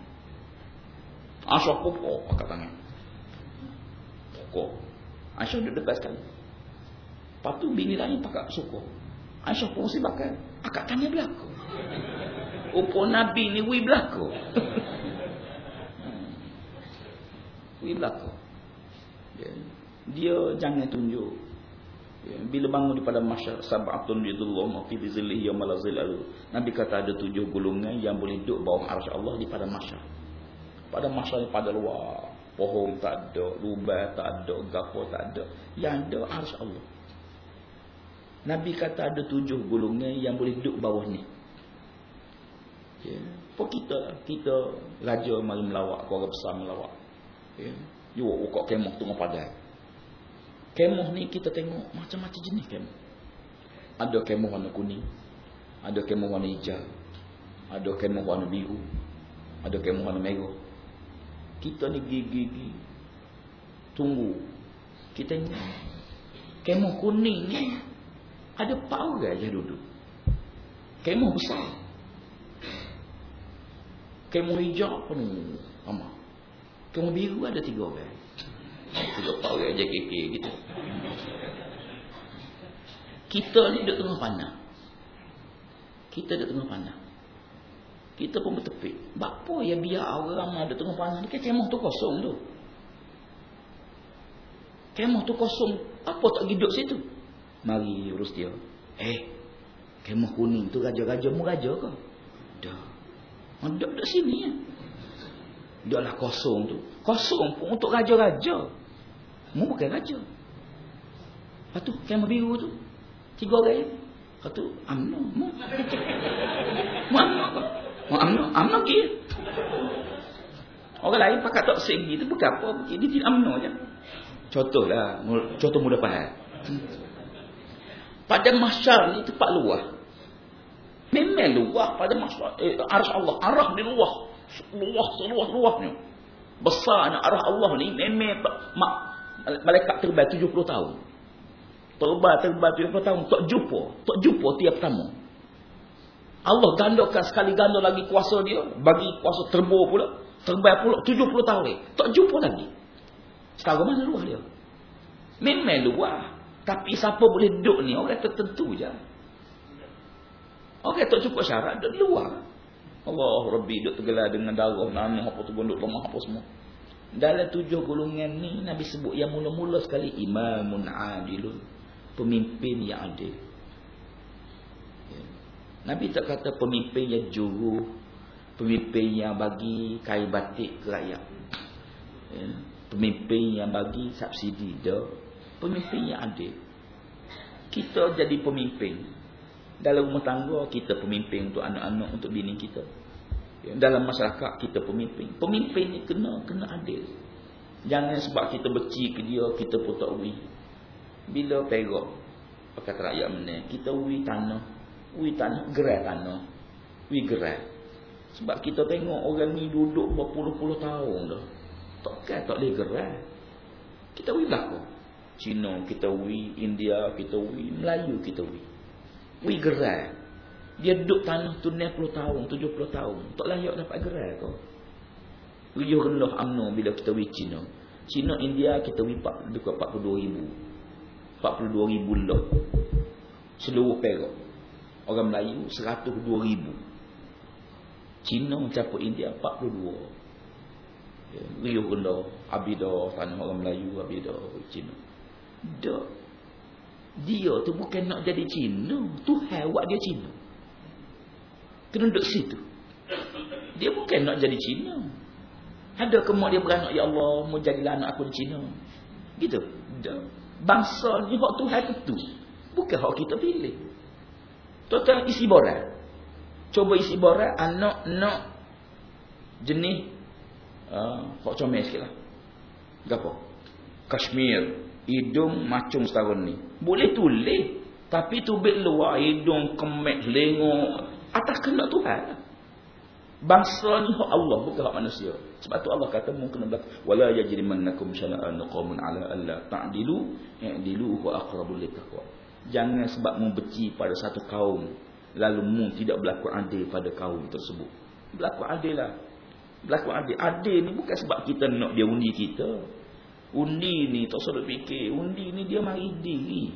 Asyur popo akak tangan. Pokok. Asyur duduk dekat sekali. Lepas tu bini lain pakai suku. Aisyah pun mesti bakal. Akak tanya berlaku. Upo Nabi ni wui berlaku. wui berlaku. Dia, dia jangan tunjuk. Bila bangun daripada masyarakat sab'atun bidullah mafi bizilih yamalazil alu. Nabi kata ada tujuh gulungan yang boleh duduk bawah arsy Allah di pada masyarakat. Pada masyarakat pada luar. Pohon tak ada, lubang tak ada, gapo tak ada. Yang ada arsy Allah. Nabi kata ada tujuh gulungan yang boleh duduk bawah ni. Ya. Apa kita kita raja malam melawak, keluarga besar melawak. Ya. You buka kemah tengah padai. Kemah ni kita tengok macam-macam jenis kemah. Ada kemah warna kuning. Ada kemah warna hijau. Ada kemah warna biru. Ada kemah warna merah. Kita ni gigi-gigi. Tunggu. Kita ni. Kemah kuning ni ada orang je duduk. Kemah besar. Kemah hijau pun sama. Kemah biru ada tiga orang. Empat orang je keke gitu. Kita ni duduk tengah panah. Kita duduk tengah panah. Kita pun bertepik. Bapa yang biar orang duduk tengah panah ni. Kan kemah tu kosong tu. Kemah tu kosong. Apa tak hidup situ? Mari urus dia. Eh, Kemah kuning tu raja-raja mu raja ke? Dah. Ada oh, dak sini ya. Dah lah kosong tu. Kosong pun untuk raja-raja. Mu bukan raja. Lepas tu kemah biru tu. Tiga orang. Lepas tu amno. Mu. Amno? Mu amno. Amno? Orang lain pakai tak segi tu bukan apa. Dia tidak amno je. Contohlah. Contoh mudah faham. Pada masyar ni tempat luar. Memang luah pada masyarakat. Eh, arah Allah. Arah di luah. Luah seluas-luasnya. Besarnya arah Allah ni memang mak, malaikat terbang 70 tahun. Terbang, terbang 70 tahun. Tak jumpa. Tak jumpa tiap tamu. Allah gandakan sekali ganda lagi kuasa dia. Bagi kuasa terbur pula. Terbang pula 70 tahun lagi. Tak jumpa lagi. Sekarang mana luah dia? Memang luah. Tapi siapa boleh duduk ni? Orang tertentu je. Okey tak cukup syarat duduk luar. Allah Rabbi duduk tergelar dengan darah nama apa tu gondok lemah apa semua. Dalam tujuh golongan ni Nabi sebut yang mula-mula sekali imamun adilun. Pemimpin yang adil. Ya. Nabi tak kata pemimpin yang juru. Pemimpin yang bagi kain batik ke rakyat. Ya. Pemimpin yang bagi subsidi dia. Pemimpin yang adil. Kita jadi pemimpin. Dalam rumah tangga kita pemimpin untuk anak-anak untuk bini kita. Dalam masyarakat kita pemimpin. Pemimpin ni kena kena adil. Jangan sebab kita benci ke dia kita pun tak ui. Bila perak kata rakyat mana kita ui tanah. Ui tanah gerai tanah. Ui gerai. Sebab kita tengok orang ni duduk berpuluh-puluh tahun dah. Takkan tak boleh gerai. Kita ui belakang. Cina kita ui, India kita ui, Melayu kita ui. Wih gerai. Dia duduk tanah tu 60 tahun, 70 tahun. Tak layak dapat gerai kau. Riuh rendah UMNO bila kita wih Cina. Cina, India kita wih dekat 42 ribu. 42 ribu lot. Seluruh perak. Orang Melayu 102 ribu. Cina mencapai India 42. Ya, riuh rendah. Abidah tanah orang Melayu, Abidah Cina. Dah dia tu bukan nak jadi Cina. Tuhan buat dia Cina. Kena duduk situ. Dia bukan nak jadi Cina. Ada ke mak dia beranak, Ya Allah, mau jadilah anak aku di Cina. Gitu. Bangsa ni hak Tuhan itu. Bukan hak kita pilih. Total isi borat. Cuba isi borat anak nak jenis uh, hak comel sikit lah. Gapa? Kashmir hidung macam setahun ni. Boleh tulis. Tapi tubik luar hidung kemek lengok. Atas kena Tuhan. Bangsa ni hak Allah bukan hak manusia. Sebab tu Allah kata mungkin belakang. Wala yajrimannakum syana'an qaumun ala alla ta'dilu i'dilu huwa aqrabul littaqwa. Jangan sebab membenci pada satu kaum lalu mu tidak berlaku adil pada kaum tersebut. Berlaku adil lah. Berlaku adil. Adil ni bukan sebab kita nak dia undi kita. Undi ni tak usah fikir. Undi ni dia mari diri.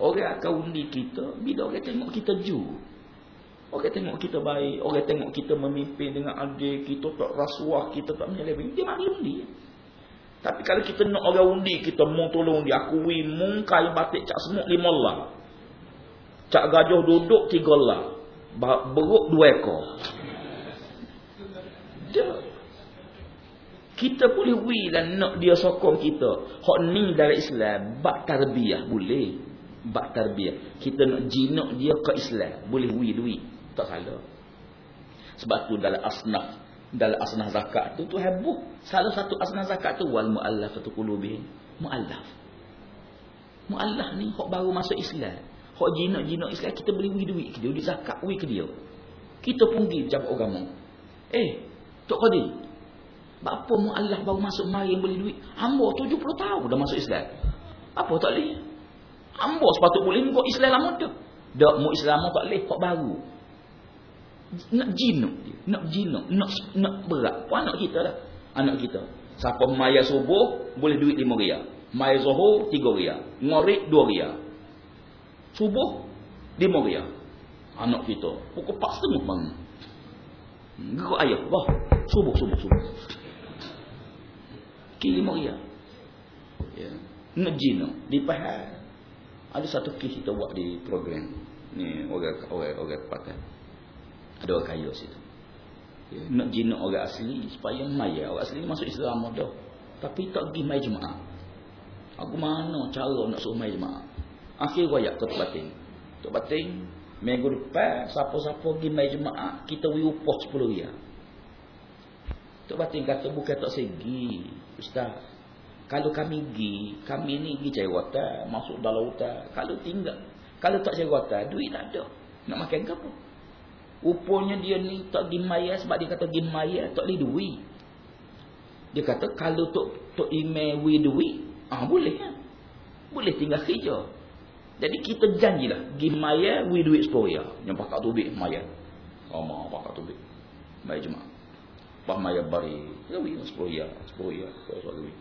Orang akan undi kita bila orang tengok kita ju. Orang tengok kita baik. Orang tengok kita memimpin dengan adil. Kita tak rasuah. Kita tak menyelebih. Dia mari undi. Tapi kalau kita nak orang undi, kita mau tolong dia. Akui mung kain batik cak semut lima lah. Cak gajah duduk tiga lah. Beruk dua ekor. Dia kita boleh wi dan nak dia sokong kita. Hak ni dalam Islam, bak tarbiyah boleh. Bak tarbiyah. Kita nak jinak dia ke Islam, boleh wi duit. Tak salah. Sebab tu dalam asnaf, dalam asnaf zakat tu tu hebuh. Salah satu asnaf zakat tu wal muallafatu qulubihim. Muallaf. Muallaf ni hak baru masuk Islam. Hak jinak-jinak Islam kita boleh wi duit dia, duit zakat wi ke dia. Kita pun pergi jabat agama. Eh, Tok Qadir, apa mu Allah baru masuk mari beli duit? Hamba 70 tahun dah masuk Islam. Apa tak boleh? Hamba sepatut boleh muka Islam lama tu. Dak mu Islam tak boleh kok baru. Nak jinuk dia. Nak jinuk. Nak, nak berat. Apa anak kita dah? Anak kita. Siapa maya subuh boleh duit 5 ria. Maya zuhur 3 ria. Ngorik 2 ria. Subuh 5 ria. Anak kita. Pukul 4 setengah bangun. Gerak ayah. Wah. Subuh, subuh, subuh. Kilimo ia. Ya. Ngejino di pahal. Ada satu kes kita buat di program. Ni orang orang orang pakai. Ada orang kaya situ. Ya, nak jinak orang asli supaya maya. Orang asli masuk Islam dah. Tapi tak pergi mai jemaah. Aku mana cara nak suruh mai jemaah. Akhir royak ke batin. Tok batin minggu depan siapa-siapa pergi mai jemaah kita wi upah 10 riyal. Tok batin kata bukan tak segi. Ustaz, kalau kami pergi, kami ni pergi cari water, masuk dalam hutan. Kalau tinggal, kalau tak cari water, duit tak ada. Nak makan ke apa? Rupanya dia ni tak pergi maya sebab dia kata pergi maya tak boleh duit. Dia kata kalau tok tok email we duit, ah boleh kan? Boleh tinggal kerja. Jadi kita janjilah pergi maya we duit sepuluh Yang pakak tu duit maya. Oh, ma pakak tu duit. Maya jemaah. Bah maya bari, ya ya, sepuluh ya, sepuluh duit.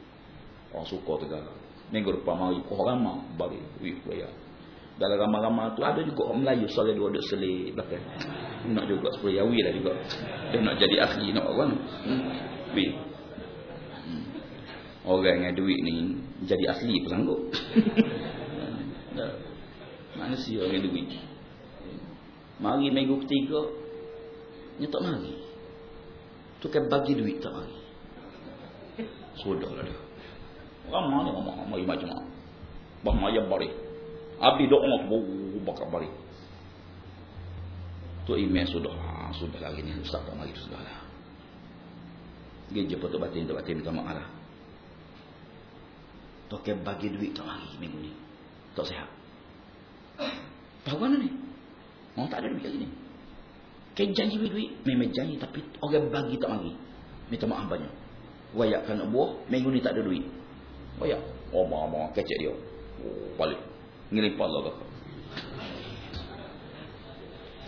Orang suka tegak. Minggu depan mari kau ramah bagi duit bayar. Dalam ramah-ramah tu ada juga orang Melayu soal dua duk selit belakang. Nak juga sepuluh yawi lah juga. Dia nak jadi ahli nak orang. Hmm. Hmm. Orang yang duit ni jadi asli pun sanggup. Manusia yang duit. Mari minggu ketiga. Dia tak mari. Tu kan bagi duit tak mari. Sudahlah dia. Ramah ni ramah. Mari macam mana. Abi doa tu bakar bari. Tu email sudah. Ha, sudah lagi ni. Ustaz tak mari sudah lah. Dia jumpa tu batin. Tu batin minta maaf lah. Toke bagi duit tak mari minggu ni. Tak sihat. Tahu mana ni? Mau tak ada duit lagi ni. Kain janji duit. Memang janji tapi orang bagi tak mari. Minta maaf banyak. Wayak kan buah. Minggu ni tak ada duit. Bayak. Oh, mama kecek dia. Oh, balik. Ngelipat lah kau.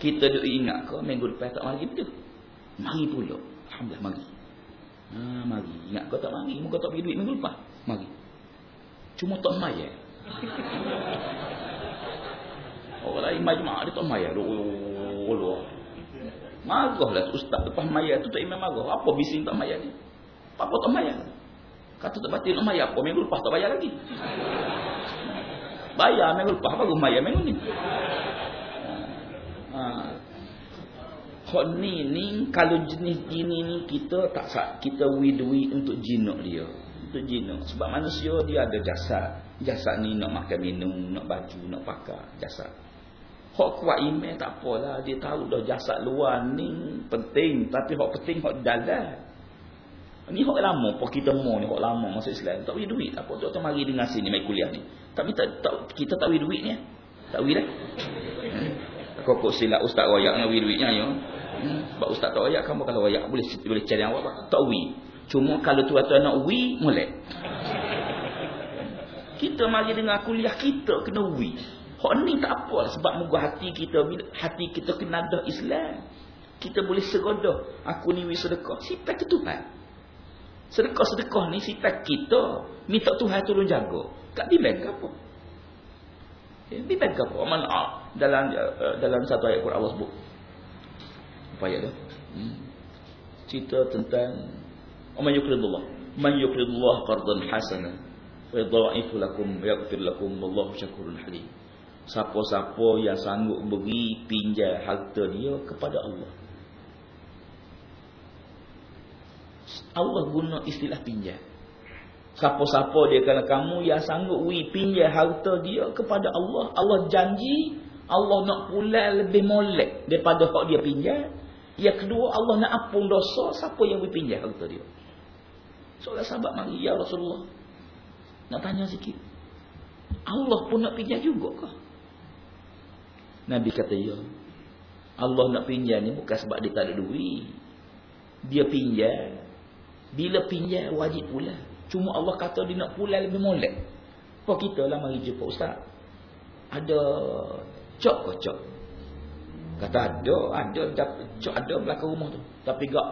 Kita duk ingat ke minggu depan tak mari betul. Mari pula. Alhamdulillah mari. Ha, mari. Ingat kau tak mari. Muka tak pergi duit minggu depan. Mari. Cuma tak mai eh. Orang lain majmah dia tak mai eh. Oh, oh, Marah lah ustaz lepas maya tu tak imam marah. Apa bising tak maya ni? Apa tak maya? Kata tak batin nak bayar apa? Minggu lepas tak bayar lagi. Bayar minggu lepas baru bayar minggu ni. Ha. Hak ni ni kalau jenis gini ni kita tak kita widui untuk jinak dia. Untuk jinak sebab manusia dia ada jasad. Jasad ni nak makan minum, nak baju, nak pakai jasad. Hak kuat email tak apalah dia tahu dah jasad luar ni penting tapi hak penting hak dalam. Ni hok lama apa kita mau ni hok lama masuk Islam. Tak bagi duit apa tu tak mari dengar sini mai kuliah ni. Tapi tak, tak kita tak bagi duit ni. Tak bagi dah. Hmm. Kau kok sila ustaz royak dengan bagi duitnya ya. Hmm. Sebab ustaz tak royak kamu kalau royak boleh boleh cari awak apa? Tak wi. Cuma kalau tuan-tuan nak wi molek. Kita mari dengar kuliah kita kena wi. Hok ni tak apa sebab muka hati kita hati kita kena dah Islam. Kita boleh segodah. Aku ni wi sedekah. Sifat ketuhan. Sedekah-sedekah ni sifat kita. Minta Tuhan tolong jaga. Kat di bank apa? Ya, di bank apa? Mana ah, dalam uh, dalam satu ayat Quran Allah sebut. Apa ayat tu? Hmm. Cerita tentang Man yukridullah. Man yukridullah qardan hasana. Wa yadha'ifu lakum yaghfir lakum wallahu syakurun halim. Siapa-siapa yang sanggup beri pinjam harta dia kepada Allah. Allah guna istilah pinjam. Siapa-siapa dia kata kamu yang sanggup wi pinjam harta dia kepada Allah, Allah janji Allah nak pula lebih molek daripada hak dia pinjam. Yang kedua Allah nak ampun dosa siapa yang wi pinjam harta dia. Soalan sahabat mari ya Rasulullah. Nak tanya sikit. Allah pun nak pinjam juga kah? Nabi kata ya. Allah nak pinjam ni bukan sebab dia tak ada duit. Dia pinjam bila pinjam wajib pula. Cuma Allah kata dia nak pula lebih molek. Kau kita lah mari jumpa ustaz. Ada cok ke cok? Kata ada, ada cok ada belakang rumah tu. Tapi gak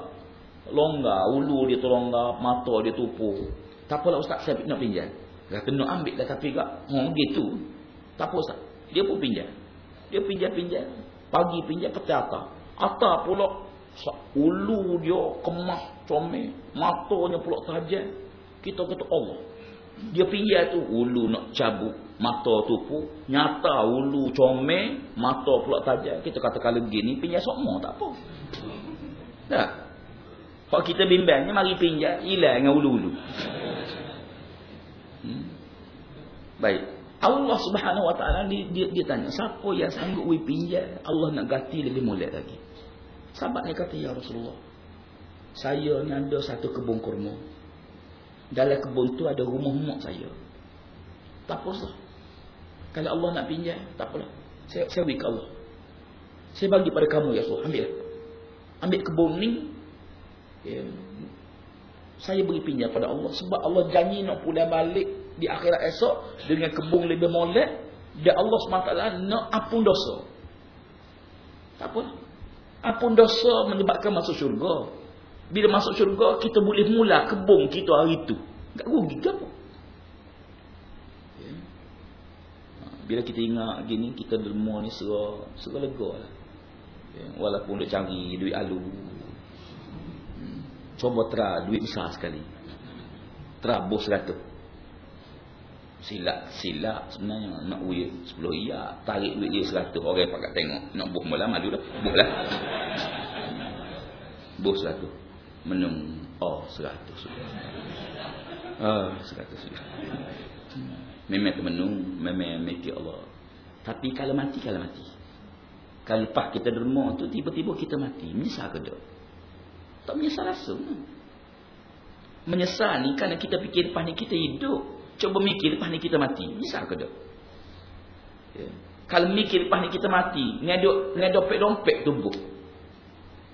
longgar, ulu dia tu longgar, mata dia tupu. Tak apalah ustaz saya nak pinjam. Kata nak ambil dah tapi gak oh gitu. Tak apa ustaz. Dia pun pinjam. Dia pinjam-pinjam. Pagi pinjam petang atas. Atas pula ulu dia kemas comel matanya pula tajam kita kata Allah. Dia pinjam tu ulu nak cabut mata tu pun nyata ulu comel mata pula tajam kita kata kalau gini pinjam sokmo tak apa. Tak kalau kita bimbangnya mari pinjam hilang dengan ulu-ulu. Hmm. baik. Allah subhanahu wa ta'ala dia, dia, dia tanya siapa yang sanggup pinjam Allah nak ganti lebih mulia lagi sahabat ni kata ya Rasulullah saya ni ada satu kebun kurma dalam kebun tu ada rumah mak saya tak apa sah kalau Allah nak pinjam, tak apalah. Saya saya bagi Allah. Saya bagi pada kamu ya Allah. Ambil. Ambil kebun ni. Ya. Saya beri pinjam pada Allah. Sebab Allah janji nak pulang balik di akhirat esok. Dengan kebun lebih molek. Dan Allah SWT nak apun dosa. Tak apa. Apun dosa menyebabkan masuk syurga. Bila masuk syurga, kita boleh mula kebun kita hari itu. Tak rugi ke apa? Bila kita ingat gini kita derma ni serah serah lega lah. Ya, walaupun duk cari duit alu. Hmm. Cuba tera duit besar sekali. Terabus ratus. Silap, silap sebenarnya nak duit 10 iya, tarik duit dia 100 orang pakat tengok. Nak buh mula malu dah. Buh lah. Buh 100. Menung oh 100 sudah. Ah, 100 sudah. Memang termenung, memang mikir Allah. Tapi kalau mati, kalau mati. Kalau lepas kita derma tu, tiba-tiba kita mati. Menyesal ke tak? Tak menyesal rasa. Menyesal ni kerana kita fikir lepas ni kita hidup. Cuba mikir lepas ni kita mati. Menyesal ke tak? Ya. Kalau mikir lepas ni kita mati, ngedok dompet-dompet tubuh.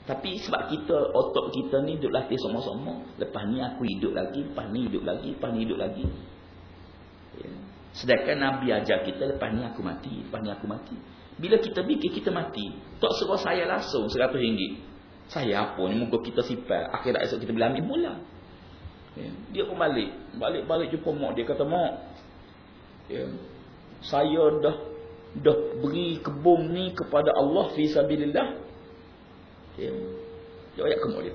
Tapi sebab kita, otot kita ni duduk latih sama-sama. Lepas ni aku hidup lagi, lepas ni hidup lagi, lepas ni hidup lagi. Ya. Sedangkan Nabi ajar kita lepas ni aku mati, lepas ni aku mati. Bila kita fikir kita mati, tak suruh saya langsung seratus ringgit. Saya apa ni muka kita sifat, akhirat esok kita boleh ambil. Ya. Dia pun balik, balik-balik jumpa mak dia kata mak. Ya. Saya dah dah beri kebun ni kepada Allah fi sabilillah. Ya. Dia ayat ke mak dia.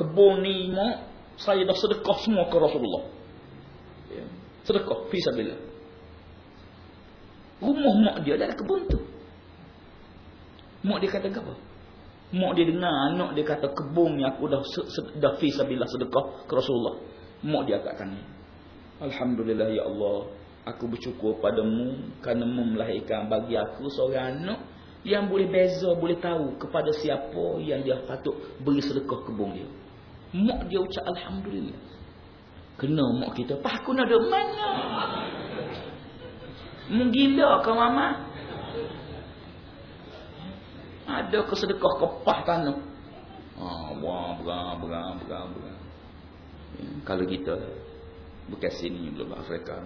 Kebun ni mak, saya dah sedekah semua ke Rasulullah. Ya. Sedekah fi sabilillah. Rumah mak dia dalam kebun tu. Mak dia kata apa? Mak dia dengar anak dia kata kebun ni aku dah dah fi sabilillah sedekah ke Rasulullah. Mak dia katakan ni. Alhamdulillah ya Allah, aku bersyukur padamu kerana melahirkan bagi aku seorang anak yang boleh beza, boleh tahu kepada siapa yang dia patut beri sedekah kebun dia. Mak dia ucap alhamdulillah. Kena mak kita, "Pak aku nak ada mana?" Menggila ke mama? Ada kesedekah kepah tanah. Ah, wah, berang, berang, berang, berang. Ya, kalau kita bukan sini belum Afrika.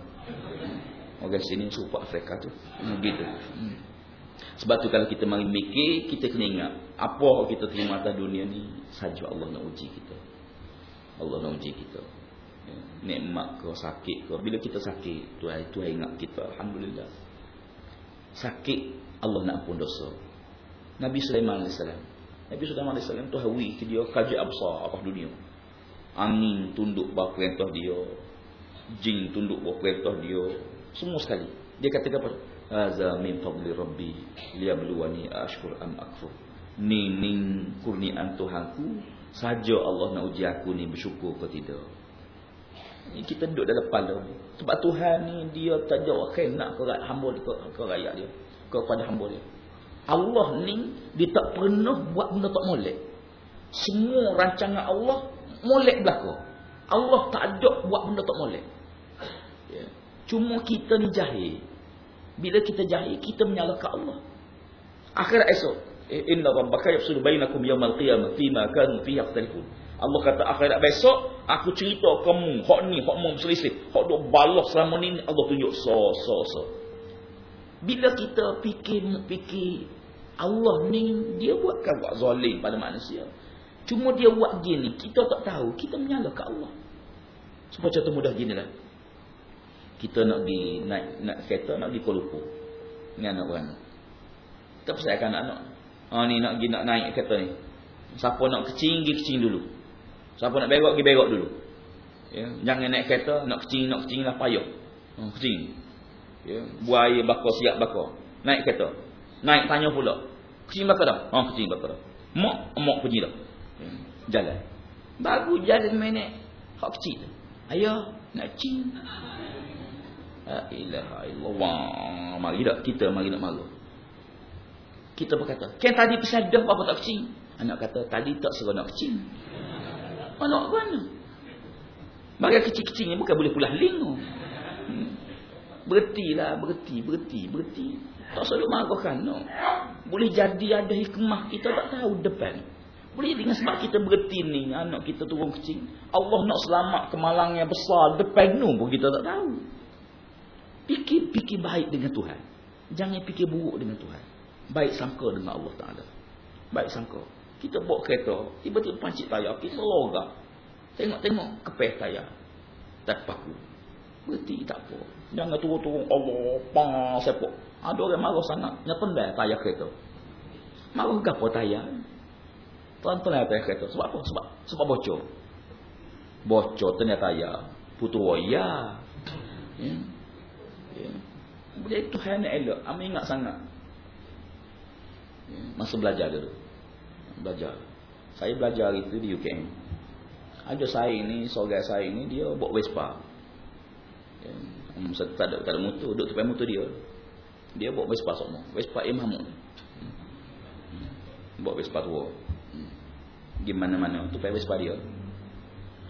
Orang sini suka Afrika tu. Hmm, gitu. Hmm. Sebab tu kalau kita mari mikir, kita kena ingat apa kita terima atas dunia ni saja Allah nak uji kita. Allah nak uji kita ya, nikmat ke sakit ke bila kita sakit Tuhan itu ingat kita alhamdulillah sakit Allah nak ampun dosa Nabi Sulaiman AS Nabi Sulaiman AS tu hawi ke dia kaji absar apa dunia. Angin tunduk bawah perintah dia jin tunduk bawah perintah dia semua sekali. Dia kata apa? Haza min fadli rabbi liyabluwani ashkur am akfur. Ni ning kurnian Tuhanku saja Allah nak uji aku ni bersyukur ke tidak. Kita duduk dalam kepala sebab Tuhan ni dia tak jauh nak ke hamba ke, ke rakyat dia kepada hamba dia Allah ni dia tak pernah buat benda tak molek. Semua rancangan Allah molek belaka. Allah tak ada buat benda tak molek. Ya. cuma kita ni jahil. Bila kita jahil kita menyalahkan Allah. Akhirat esok inna rabbaka yafsulu bainakum yawmal qiyamah fima kanu fihi yakhtalifun Allah kata akhirat besok aku cerita kamu hak ni hak mu selisih. Hak dok balas selama ni Allah tunjuk so so so. Bila kita fikir fikir Allah ni dia buatkan buat zalim pada manusia cuma dia buat gini kita tak tahu kita menyalahkan Allah sebab contoh mudah gini lah kita nak di naik nak kereta nak di Kuala Lumpur dengan anak beranak kita persiapkan anak-anak ha, ni nak pergi nak naik kereta ni siapa nak kecing pergi kecing dulu Siapa nak berok, pergi berok dulu. Ya, jangan naik kereta nak kecing nak kecing lah payah. Hmm, kecing. Ya, buaya bakar siap bakar. Naik kereta. Naik tanya pula. Kecing bakar dah. Ha, kecing bakar dah. Mak, mak pergi dah. Jalan. Baru jalan minit. Hak kecil. Ayah, nak cing. La ilaha illallah. Mari dah kita mari nak malu. Kita berkata, "Kan tadi pesan dah apa tak kecil?" Anak kata, "Tadi tak suruh nak kecil." Anak mana? Bagi kecil-kecil ni bukan boleh pulah lingu. Hmm. Berhentilah, berhenti, berhenti, berhenti. Tak selalu marahkan, no. Boleh jadi ada hikmah, kita tak tahu depan. Boleh jadi dengan sebab kita berhenti ni, anak kita turun kecil. Allah nak selamat kemalang yang besar, depan tu pun kita tak tahu. Fikir-fikir baik dengan Tuhan. Jangan fikir buruk dengan Tuhan. Baik sangka dengan Allah Ta'ala. Baik sangka. Kita bawa kereta, tiba-tiba pancit tayar, kita logak. Tengok-tengok kepeh tayar. Tak paku. Berhenti tak apa. Jangan turun-turun Allah pang sepok. Ada orang marah sangat. Yang pendai tayar kereta. Marah gapo tayar? Pelan-pelan tayar kereta. Sebab apa? Sebab sebab bocor. Bocor ternyata tayar. Putu waya. Ya. Ya. Jadi Tuhan elok. Amin ingat sangat. Ya. Masa belajar dulu. Belajar. Saya belajar itu di UKM. Ada saya ini, saudara saya ini dia bawa Vespa. Ya, um, tak ada tak ada motor, duduk tepi motor dia. Dia bawa Vespa semua. Vespa Imam. Hmm. Bawa Vespa tua. Hmm. Gimana mana tu pakai Vespa dia.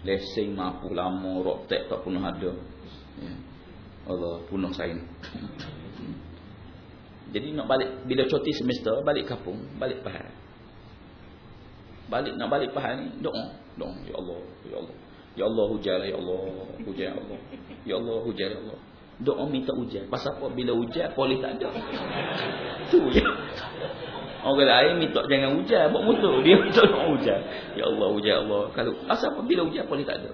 Lesen mampu lama, rock tak tak pun ada. Ya. Allah punuh saya. Hmm. Jadi nak balik bila cuti semester balik kampung, balik Pahang. Balik nak balik Pahang ni doa dong ya Allah ya Allah ya Allah hujan ya Allah hujan ya Allah ya Allah hujan ya Allah doa minta hujan pasal apa? Bila hujan polis tak ada. Tu ya orang lain minta jangan hujan buat motor dia minta doa hujan ya Allah hujan Allah. Kalau pasal apa? Bila hujan polis tak ada.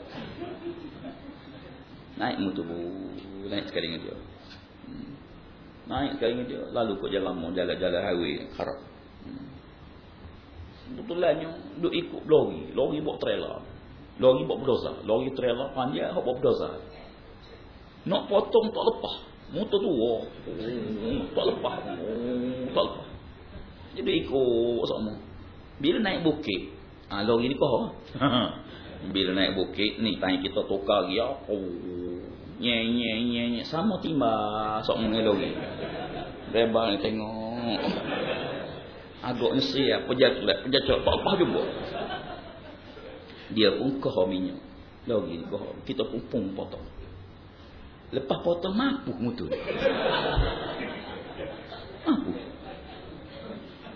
Naik motor naik sekali dengan dia. Naik sekali dengan dia. Lalu kok jalan mau jalan-jalan highway harap. Betulnya duk ikut lori, lori bawa trailer. Lori bawa bulldozer, lori trailer panjang bawa bulldozer. Nak potong tak lepas. Motor tu oh, tak lepas. Oh, tak lepas. Jadi ikut sama. Bila naik bukit, ah ha, lori ni kau. Bila naik bukit ni tanya kita tukar dia. Oh, nye nye nye nye sama timba sok mengelori. Rebang ni tengok. Agaknya siap pejat cok, tak apa jumpa. Dia pun kau minyak. Lagi kau, kita pun pun potong. Lepas potong mampu mutu. Mampu.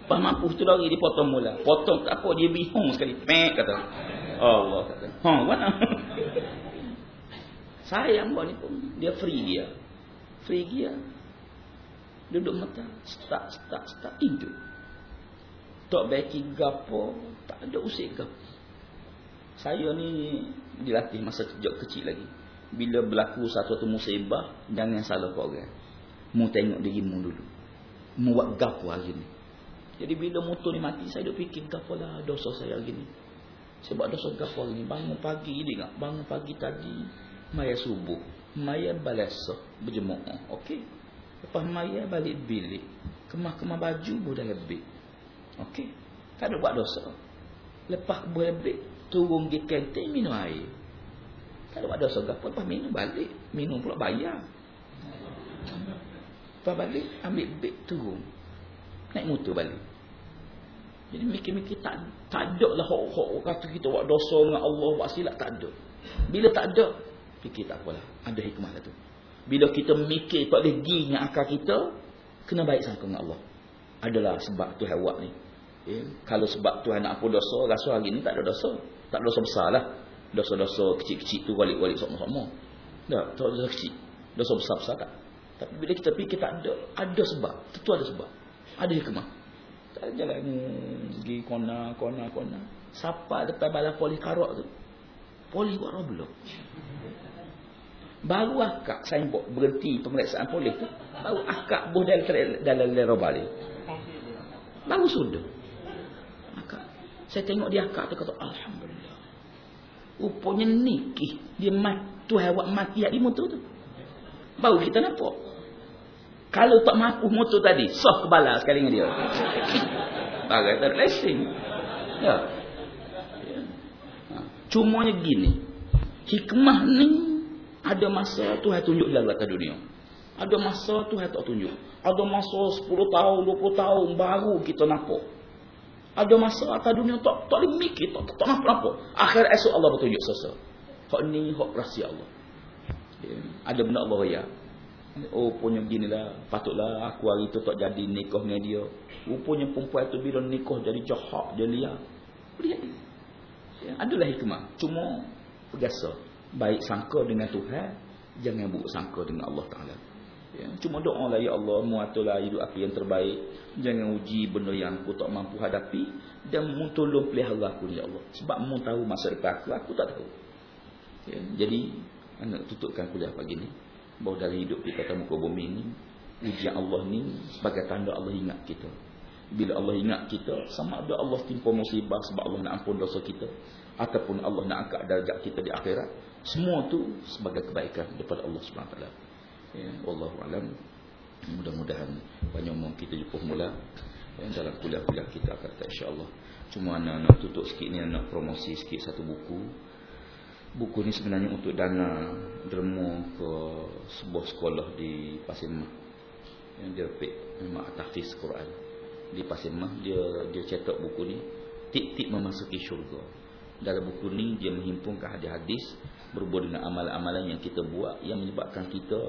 Lepas mampu tu lagi dipotong mula. Potong tak apa dia bihong sekali. Mek kata. Allah kata. Ha, mana? Sayang buat ni pun dia free dia. Free dia. Duduk mata, start start start tidur tak baiki gapo tak ada usik gapo saya ni dilatih masa kecil lagi bila berlaku satu satu musibah jangan salah kau orang mu tengok dirimu dulu mu buat gapo hari ni jadi bila motor ni mati saya duk fikir gapo lah dosa saya hari ni sebab dosa gapo hari ni bangun pagi ni ingat bangun pagi tadi maya subuh maya balasa berjemaah okey lepas maya balik bilik kemah-kemah baju boleh lebih Okey. Tak ada buat dosa. Lepas berebek, turun di kantin minum air. Tak ada dosa. Gapa lepas minum balik. Minum pula bayar. Lepas balik, ambil beg turun. Naik motor balik. Jadi mikir-mikir tak, tak ada lah hok-hok kata kita buat dosa dengan Allah, buat silap, tak ada. Bila tak ada, fikir tak apalah. Ada hikmah lah tu. Bila kita mikir tak boleh pergi dengan akal kita, kena baik sangka dengan Allah. Adalah sebab Tuhan buat ni. Ya, kalau sebab Tuhan nak apa dosa, rasa hari ni tak ada dosa. Tak ada dosa besar lah. Dosa-dosa kecil-kecil tu balik-balik sama-sama. Tak, tak dosa kecil. Dosa besar-besar tak. Tapi bila kita fikir tak ada, ada sebab. Tentu ada sebab. Ada hikmah. Tak jalan pergi kona, kona, kona. Siapa depan balai polis karok tu? Polis buat roblok. Baru akak signboard berhenti pemeriksaan polis tu. Baru akak buh dalam lera balik. Baru sudah. Saya tengok dia akak tu kata Alhamdulillah. Rupanya nikih. Dia. Tuhan buat mati hari motor tu. Baru kita nampak. Kalau tak mampu motor tadi. Soh kebala sekali dengan dia. Bagai tak racing. Ya. Ha. Cumanya gini. Hikmah ni. Ada masa Tuhan tunjuk dalam atas dunia. Ada masa Tuhan tak tunjuk. Ada masa 10 tahun, 20 tahun baru kita nampak. Ada masa atas dunia tak tak boleh mikir, tak, tak, tak nampak. Akhir esok Allah bertunjuk sesuatu. Hak ni hak rahsia Allah. Ya. Ada benda Allah ya. Oh punya lah, Patutlah aku hari tu tak jadi nikah dengan dia. Rupanya perempuan tu bila nikah jadi jahat dia liar. Lihat. Ya. Adalah hikmah. Cuma berasa baik sangka dengan Tuhan, jangan buruk sangka dengan Allah Taala. Ya. Cuma doa lah ya Allah muatulah hidup aku yang terbaik. Jangan uji benda yang aku tak mampu hadapi dan tolong pelihara aku ya Allah. Sebab mu tahu masa depan aku, aku tak tahu. Ya, jadi anak tutupkan kuliah pagi ni bahawa dari hidup kita ke muka bumi ni ujian Allah ni sebagai tanda Allah ingat kita. Bila Allah ingat kita sama ada Allah timpa musibah sebab Allah nak ampun dosa kita ataupun Allah nak angkat darjat kita di akhirat semua tu sebagai kebaikan daripada Allah Subhanahu taala. Ya, wallahu alam. Mudah-mudahan banyak umum kita jumpa mula. Ya, dalam kuliah-kuliah kita akan insya-Allah. Cuma anak-anak tutup sikit ni anak promosi sikit satu buku. Buku ni sebenarnya untuk dana derma ke sebuah sekolah di Pasir Mah. Yang dia pek memang tahfiz Quran. Di Pasir Mah dia dia cetak buku ni. Tip-tip memasuki syurga. Dalam buku ni dia menghimpunkan hadis-hadis berhubung dengan amalan-amalan yang kita buat yang menyebabkan kita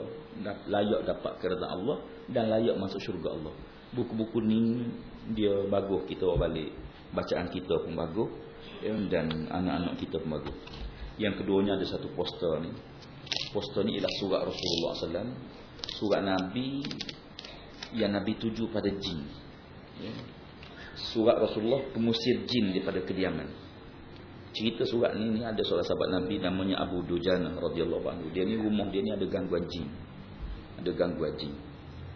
layak dapat kerana Allah dan layak masuk syurga Allah buku-buku ni dia bagus kita bawa balik bacaan kita pun bagus ya, dan anak-anak kita pun bagus yang keduanya ada satu poster ni. Poster ni ialah surat Rasulullah SAW. Surat Nabi yang Nabi tuju pada jin. Ya. Surat Rasulullah pengusir jin daripada kediaman. Cerita surat ni, ni ada seorang sahabat Nabi namanya Abu Dujana radhiyallahu anhu. Dia ni rumah dia ni ada gangguan jin. Ada gangguan jin.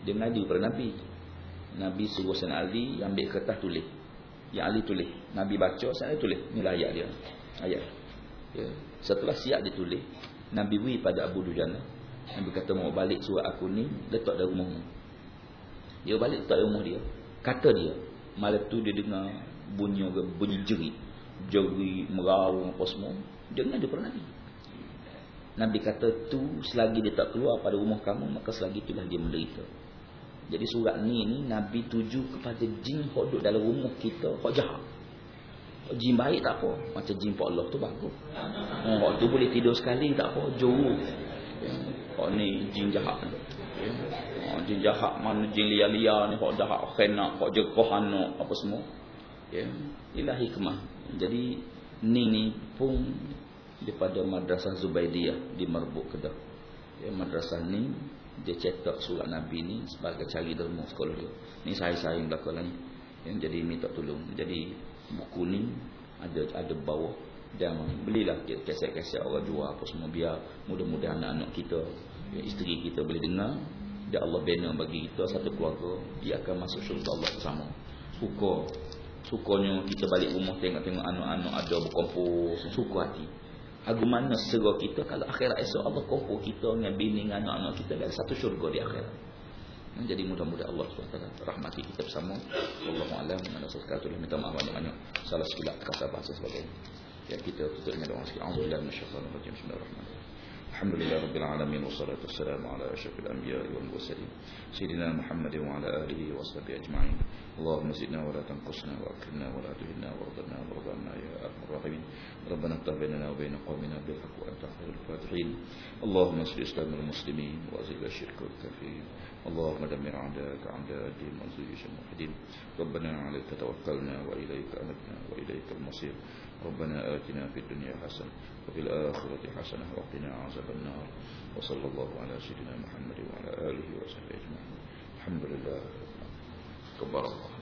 Dia ngadi kepada Nabi. Nabi suruh Sayyidina Ali ambil kertas tulis. Yang Ali tulis. Nabi baca, Sayyidina tulis. Inilah ayat dia. Ayat. Ya. Setelah siap ditulis Nabi beri pada Abu Dujana Nabi kata mau balik surat aku ni Letak dalam rumahmu Dia balik letak dalam rumah dia Kata dia Malam tu dia dengar bunyi bunyi jerit Jeri, merau apa semua Dia dia pernah Nabi Nabi kata tu selagi dia tak keluar pada rumah kamu Maka selagi itulah dia menderita Jadi surat ni ni Nabi tuju kepada jin Hodok dalam rumah kita Hak jahat Jin baik tak apa. Macam jin Pak Allah tu bagus. Hmm. Oh, tu boleh tidur sekali tak apa. Jauh. Oh ni jin jahat. Oh, jin jahat mana jin liar-liar ni. Hak jahat khenak. Hak jekoh anak. Apa semua. Ya. Inilah hikmah. Jadi ni ni pun daripada Madrasah Zubaidiyah di Merbuk Kedah. Ya, madrasah ni dia cetak surat Nabi ni sebagai cari derma sekolah dia. Ni saya-saya yang belakang ni. Ya, jadi minta tolong. Jadi buku ni ada ada bawah dan belilah kaset-kaset orang jual apa semua biar mudah-mudahan anak-anak kita ya, isteri kita boleh dengar dan Allah bina bagi kita satu keluarga dia akan masuk syurga Allah bersama suka sukanya kita balik rumah tengok-tengok anak-anak ada berkumpul suka hati Agu mana segera kita kalau akhirat esok Allah kumpul kita dengan bini anak-anak kita dalam satu syurga di akhirat jadi mudah-mudahan Allah SWT rahmati kita bersama. Wallahu a'lam. Mana minta maaf banyak-banyak. Salah silap kata bahasa sebagainya. Ya kita tutup dengan doa sikit. Alhamdulillah rajim. Bismillahirrahmanirrahim. الحمد لله رب العالمين والصلاة والسلام على أشرف الأنبياء والمرسلين سيدنا محمد وعلى آله وصحبه أجمعين. اللهم زدنا ولا تنقصنا وأكرمنا ولا تهنا وارضنا وارضنا يا أرحم الراحمين. ربنا افتح بيننا وبين قومنا بالحق وأنت خير الفاتحين. اللهم انصر الإسلام والمسلمين وأذل الشرك والكافرين. اللهم دمر أعداءك أعداء الدين وانصر الموحدين. ربنا عليك توكلنا وإليك أنبنا وإليك المصير. ربنا آتنا في الدنيا حسنة وفي الآخرة حسنة وقنا عذاب النار وصلى الله على سيدنا محمد وعلى آله وصحبه أجمعين الحمد لله كبر الله.